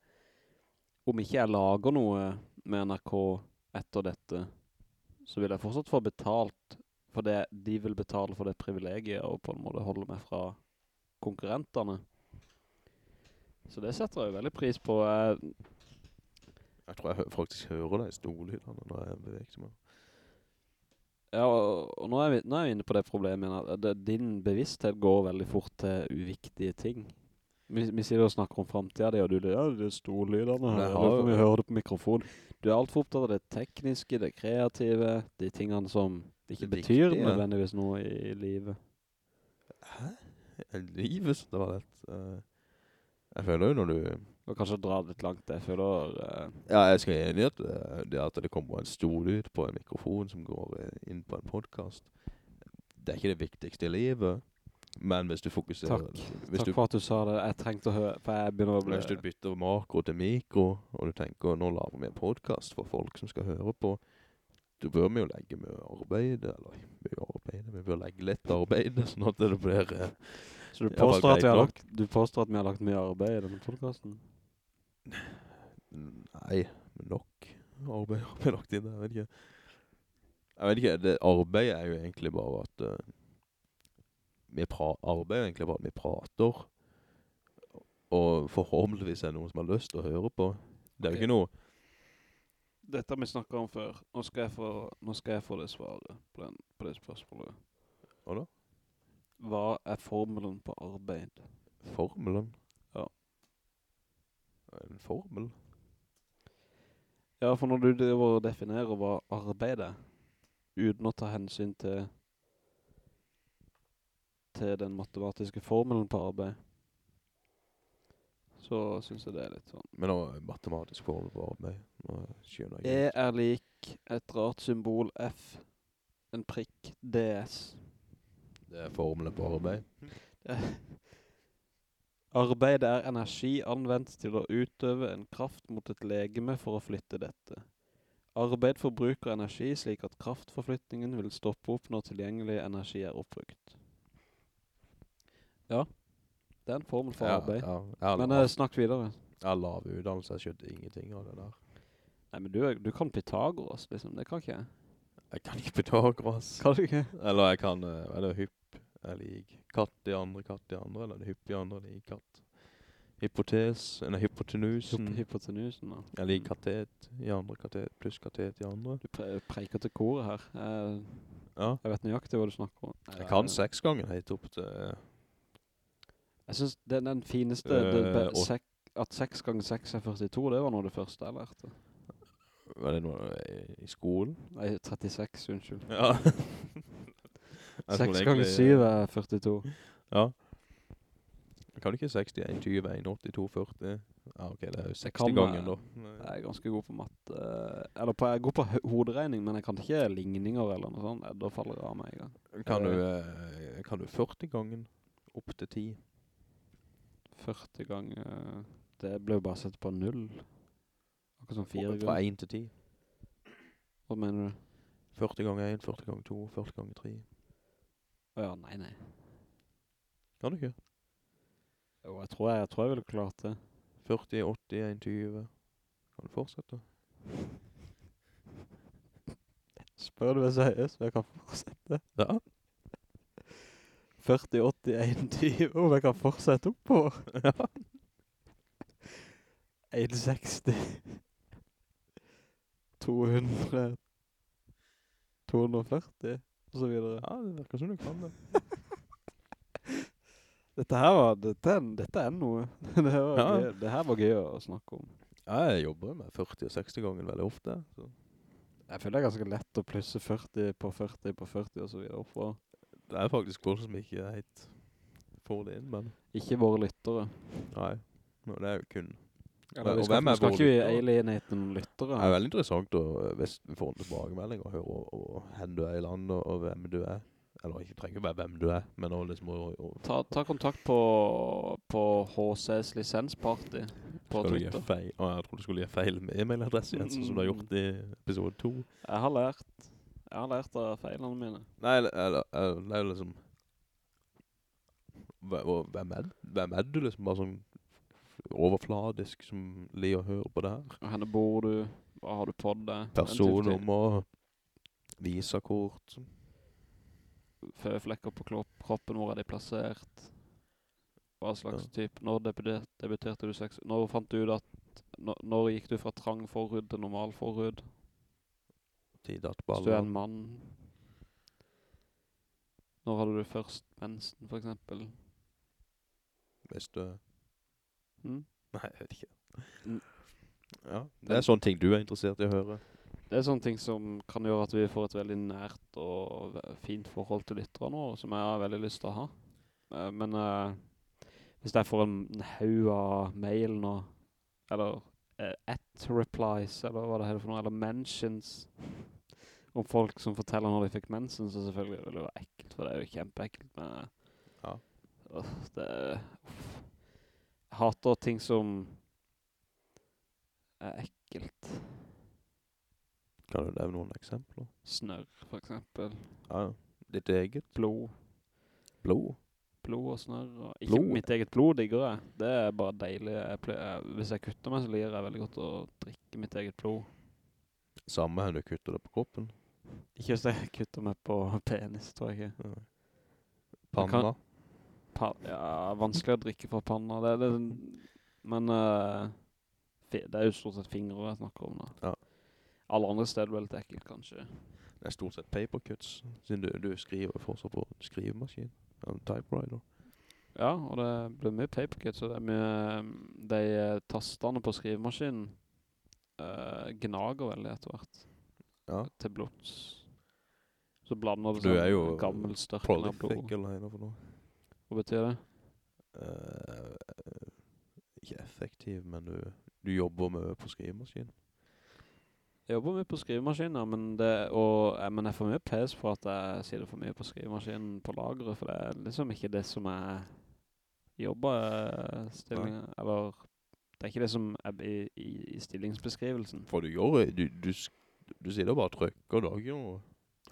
[SPEAKER 3] Om ikke jeg lager noe med NRK etter dette, så vil jeg fortsatt få betalt for det de vil betale for det privilegiet, og på en måte holde meg fra konkurrentene. Så det setter jeg jo veldig pris på. Jeg,
[SPEAKER 2] Jeg tror jeg faktisk hører de storlydene når jeg beveger meg.
[SPEAKER 3] Ja, og, og nå, er vi, nå er vi inne på det problemet at det, din bevissthet går veldig fort til uviktige ting. Vi, vi det og snakker om fremtiden, det, og du, ja, det er storlydene,
[SPEAKER 2] jo-
[SPEAKER 3] vi høre det på mikrofon. Du er alt for opptatt av det tekniske, det kreative, de tingene som ikke
[SPEAKER 2] Det
[SPEAKER 3] betyr
[SPEAKER 2] ja.
[SPEAKER 3] nødvendigvis noe i, i livet.
[SPEAKER 2] Hæ? Livet det var lett. Eh, jeg føler jo når du...
[SPEAKER 3] Og kanskje dra litt langt, jeg føler... Uh,
[SPEAKER 2] Ja, jeg skal være enig i at det, det at det kommer en storlyd på en mikrofon som går eh, inn på en podcast. Det er ikke det viktigste i livet. Men hvis du fokuserer...
[SPEAKER 3] Takk.
[SPEAKER 2] Hvis
[SPEAKER 3] takk
[SPEAKER 2] du,
[SPEAKER 3] for at du sa det, jeg trengte å høre, for jeg begynner å bli...
[SPEAKER 2] hvis du bytter makro til mikro, og du tenker, nå lager vi en podcast for folk som skal høre på, du bør vi jo legge mye arbeid, eller mye arbeid, vi bør legge litt arbeid, [laughs] sånn at det blir...
[SPEAKER 3] Så du påstår, at vi har lagt, du påstår at vi har lagt mye arbeid i denne podcasten?
[SPEAKER 2] Nei, nok arbeid har vi lagt inn, jeg vet ikke. Jeg vet ikke, det arbeidet er jo egentlig bare at uh, vi pra arbeidet er egentlig bare at vi prater, og forhåpentligvis er det noen som har lyst til å høre på. Det er jo ikke noe,
[SPEAKER 3] Dette har vi snakket om før. Nå skal jeg få, skal jeg få det svaret på, den, på det spørsmålet.
[SPEAKER 2] hva da?
[SPEAKER 3] Hva er formelen på arbeid?
[SPEAKER 2] Formelen?
[SPEAKER 3] Ja.
[SPEAKER 2] En formel?
[SPEAKER 3] Ja, for når du driver og definerer hva arbeid er, uten å ta hensyn til, til den matematiske formelen på arbeid, så synes jeg det er litt sånn.
[SPEAKER 2] Men nå matematisk formel på arbeid. Nå skjønner
[SPEAKER 3] E er lik et rart symbol F, en prikk, DS.
[SPEAKER 2] Det er formelen på arbeid. [laughs]
[SPEAKER 3] Arbeid er energi anvendt til å utøve en kraft mot et legeme for å flytte dette. Arbeid forbruker energi slik at kraftforflytningen vil stoppe opp når tilgjengelig energi er oppbrukt. Ja, det er en formel for
[SPEAKER 2] Ja,
[SPEAKER 3] arbeid.
[SPEAKER 2] ja, jeg
[SPEAKER 3] Men
[SPEAKER 2] jeg
[SPEAKER 3] eh, snakk videre.
[SPEAKER 2] jeg har lav utdannelse, jeg skjønte ingenting av det der.
[SPEAKER 3] Nei, men du, du kan Pythagoras, liksom. Det kan ikke jeg.
[SPEAKER 2] Jeg kan ikke Pythagoras.
[SPEAKER 3] Kan du ikke?
[SPEAKER 2] Eller jeg kan, eh, eller hypp, er lik katt i andre, katt i andre, eller hypp i andre, lik katt. Hypotes, eller hypotenusen,
[SPEAKER 3] Hyp- Hypotenusen, da.
[SPEAKER 2] Jeg lik katet i andre, katet pluss katet i andre.
[SPEAKER 3] Du pre preiker til koret her. Jeg,
[SPEAKER 2] Ja,
[SPEAKER 3] jeg vet nøyaktig hva du snakker om.
[SPEAKER 2] jeg kan seks ganger helt opp til,
[SPEAKER 3] Jeg synes den, den fineste,
[SPEAKER 2] Eh,
[SPEAKER 3] det, sek, at 6 ganger 6 er 42, det var noe det første jeg lærte.
[SPEAKER 2] Var det noe i, skolen?
[SPEAKER 3] Nei, 36, unnskyld.
[SPEAKER 2] Ja. [laughs]
[SPEAKER 3] 6 ganger 7 er 42.
[SPEAKER 2] Ja. Kan du ikke 60, 1, 20, 1, 82, 40. Ja, ok, det er jo 60 ganger
[SPEAKER 3] eh,
[SPEAKER 2] da.
[SPEAKER 3] Jeg er ganske god på matte. eh, Eller på, jeg er god på hodregning, hoderegning, men jeg kan ikke ligninger eller noe sånt. Eh, Da faller jeg av meg i gang.
[SPEAKER 2] Kan du, eh, kan du 40 ganger opp til 10?
[SPEAKER 3] 40 ganger... Det ble jo bare sett på null. Akkurat sånn fire
[SPEAKER 2] Fra
[SPEAKER 3] ganger.
[SPEAKER 2] 1 til 10.
[SPEAKER 3] Hva mener du?
[SPEAKER 2] 40 ganger 1, 40 ganger 2, 40 ganger 3.
[SPEAKER 3] Åja, nei, nei.
[SPEAKER 2] Kan du ikke?
[SPEAKER 3] Jo, jeg tror jeg, jeg, tror jeg ville klart det.
[SPEAKER 2] 40, 80, 1, 20. Kan du fortsette?
[SPEAKER 3] Spør du meg seriøst, jeg kan fortsette.
[SPEAKER 2] Ja.
[SPEAKER 3] 40, 80, 21, om jeg kan fortsette oppover.
[SPEAKER 2] ja.
[SPEAKER 3] 160. 200. 240, og så videre.
[SPEAKER 2] Ja, det virker som du kan det. [laughs]
[SPEAKER 3] Dette her var, dette, dette er noe. [laughs] det, var
[SPEAKER 2] Ja.
[SPEAKER 3] gøy, det her var gøy å snakke om.
[SPEAKER 2] Ja, jeg jobber med 40 og 60 ganger veldig ofte. Så.
[SPEAKER 3] Jeg føler det er ganske lett å plusse 40 på 40 på 40 og så videre oppå.
[SPEAKER 2] Det er faktisk folk som ikke helt får det inn, men
[SPEAKER 3] Ikke våre lyttere.
[SPEAKER 2] nei. no, det er jo kun...
[SPEAKER 3] Eller,
[SPEAKER 2] Og
[SPEAKER 3] vi skal,
[SPEAKER 2] vår lytter?
[SPEAKER 3] vi skal ikke alienate noen lyttere.
[SPEAKER 2] Det er veldig interessant å, hvis vi får en tilbakemelding og høre og, du er i landet og hvem du er. Eller ikke trenger bare være hvem du er, men også liksom... Og, og,
[SPEAKER 3] Ta, ta kontakt på, på HCs lisensparty på
[SPEAKER 2] skal
[SPEAKER 3] Twitter.
[SPEAKER 2] feil, å, jeg tror du skulle gi feil med e-mailadresse igjen, sånn som du har gjort i episode 2.
[SPEAKER 3] Jeg har lært. Jeg har lært av feilene mine.
[SPEAKER 2] Nei, eller, eller, eller, det er jo liksom... Hvem er, hvem er du liksom bare sånn overfladisk som liker å høre på det her?
[SPEAKER 3] Henne bor du? Hva har du på deg?
[SPEAKER 2] Personnummer, visakort,
[SPEAKER 3] Føflekker på kroppen, hvor er de plassert? Hva slags type? Når debuterte, du sex? Når fant du ut at når, når gikk du fra trang forhud til normal forhud?
[SPEAKER 2] Tid at
[SPEAKER 3] Hvis du er en mann. Når hadde du først mensen, for eksempel?
[SPEAKER 2] Hvis du...
[SPEAKER 3] Hm?
[SPEAKER 2] Nei, jeg vet ikke.
[SPEAKER 3] Mm.
[SPEAKER 2] Ja, det er sånne ting du er interessert i å høre.
[SPEAKER 3] Det er sånne ting som kan gjøre at vi får et veldig nært og fint forhold til lyttere nå, som jeg har veldig lyst til å ha. Eh, Men uh, hvis jeg får en haug av mail nå, eller uh, at replies, eller hva det heter for noe, eller mentions, om folk som forteller når de fikk mensen, så selvfølgelig vil det være ekkelt, for det er jo kjempeekkelt med...
[SPEAKER 2] Ja.
[SPEAKER 3] Åh, det uff. Hater ting som er ekkelt.
[SPEAKER 2] Kan du nevne noen eksempler?
[SPEAKER 3] Snørr, for eksempel.
[SPEAKER 2] Ja, ditt eget
[SPEAKER 3] Blod.
[SPEAKER 2] blod.
[SPEAKER 3] Blod og snørr. Og ikke
[SPEAKER 2] Blod?
[SPEAKER 3] mitt eget blod digger jeg. Det er bare deilig. Jeg hvis jeg kutter meg, så liker jeg veldig godt å drikke mitt eget blod.
[SPEAKER 2] Samme enn du kutter det på kroppen.
[SPEAKER 3] Ikke hvis jeg kutter meg på penis, tror jeg ikke.
[SPEAKER 2] Ja. Panna.
[SPEAKER 3] Ja, vanskelig å drikke fra panna. Det, det, men uh, det er jo stort sett fingre jeg snakker om da.
[SPEAKER 2] Ja.
[SPEAKER 3] Alle andre steder er det litt ekkelt, kanskje.
[SPEAKER 2] Det er stort sett papercuts, siden du, du skriver fortsatt på skrivemaskin. En typewriter.
[SPEAKER 3] Ja, og det blir mye papercuts, og det er mye De tasterne tastene på skrivemaskinen uh, gnager veldig etter hvert
[SPEAKER 2] Ja.
[SPEAKER 3] til blods. Så blander det
[SPEAKER 2] Du er
[SPEAKER 3] sånn
[SPEAKER 2] jo
[SPEAKER 3] gammel størkende
[SPEAKER 2] Prolific, eller noe for noe.
[SPEAKER 3] Hva betyr det?
[SPEAKER 2] Uh, ikke effektiv, men du, du jobber med på skrivemaskinen.
[SPEAKER 3] Jeg jobber mye på skrivemaskiner, men, det, og, eh, men jeg får mye pes for at jeg sitter for mye på skrivemaskinen på lagret, for det er liksom ikke det som er jobbestillingen, eller det er ikke det som er i, i, i stillingsbeskrivelsen.
[SPEAKER 2] For du gjør, du, du, du sitter bare og trykker, du ikke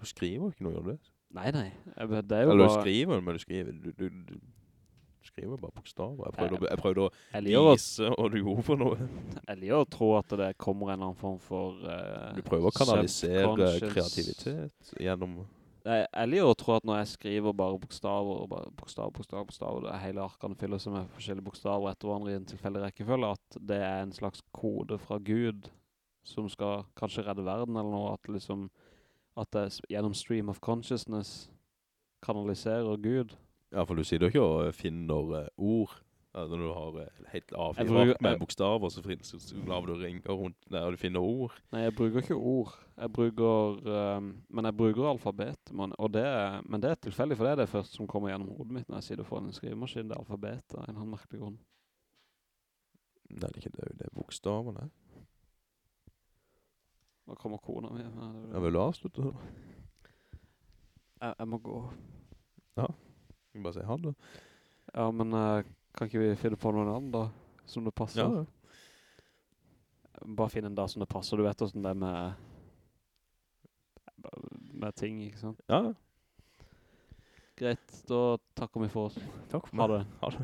[SPEAKER 2] du skriver ikke noe, gjør du det?
[SPEAKER 3] Nei, nei, det er jo
[SPEAKER 2] Eller du
[SPEAKER 3] bare...
[SPEAKER 2] skriver, men du skriver, du, du, du, du skriver bare bokstaver. Jeg prøvde,
[SPEAKER 3] Jeg-
[SPEAKER 2] prøvde å vise, hva du gjorde for noe.
[SPEAKER 3] jeg liker å tro at det kommer en annen form for... Uh,
[SPEAKER 2] Du prøver å kanalisere kreativitet gjennom...
[SPEAKER 3] Nei, jeg liker å tro at når jeg skriver bare bokstaver, bare bokstaver, bokstaver, bokstaver, det er hele arkene fyller seg med forskjellige bokstaver etter hverandre i en tilfellig rekkefølge, at det er en slags kode fra Gud som skal kanskje redde verden eller noe, at liksom, at det gjennom stream of consciousness kanaliserer Gud.
[SPEAKER 2] Ja, for du sier jo ikke og finner eh, ord. Ja, når du har eh, helt
[SPEAKER 3] Jeg
[SPEAKER 2] ark med
[SPEAKER 3] jeg-
[SPEAKER 2] bokstaver, så, så, så laver du ringer rundt der og du finner ord.
[SPEAKER 3] Nei, jeg bruker ikke ord. Jeg bruker, um, men jeg bruker alfabet. Men, og det, er- men det er tilfellig, for det er det første som kommer gjennom hodet mitt når jeg sier det foran en skrivemaskin. Det er alfabetet, en annen merkelig grunn.
[SPEAKER 2] Nei, det er ikke det, det er bokstaverne.
[SPEAKER 3] Nå kommer kona mi.
[SPEAKER 2] Jeg vil avslutte.
[SPEAKER 3] Jeg, jeg må gå.
[SPEAKER 2] Jeg kan bare si ha det.
[SPEAKER 3] Ja, men eh, kan ikke vi finne på noen annen da, som det passer?
[SPEAKER 2] Ja,
[SPEAKER 3] Bare finne en dag som det passer. Du vet hvordan det er med, med ting, ikke sant?
[SPEAKER 2] ja. ja.
[SPEAKER 3] Greit, da takker vi for oss.
[SPEAKER 2] Takk for meg.
[SPEAKER 3] Ha det.
[SPEAKER 2] Ha det.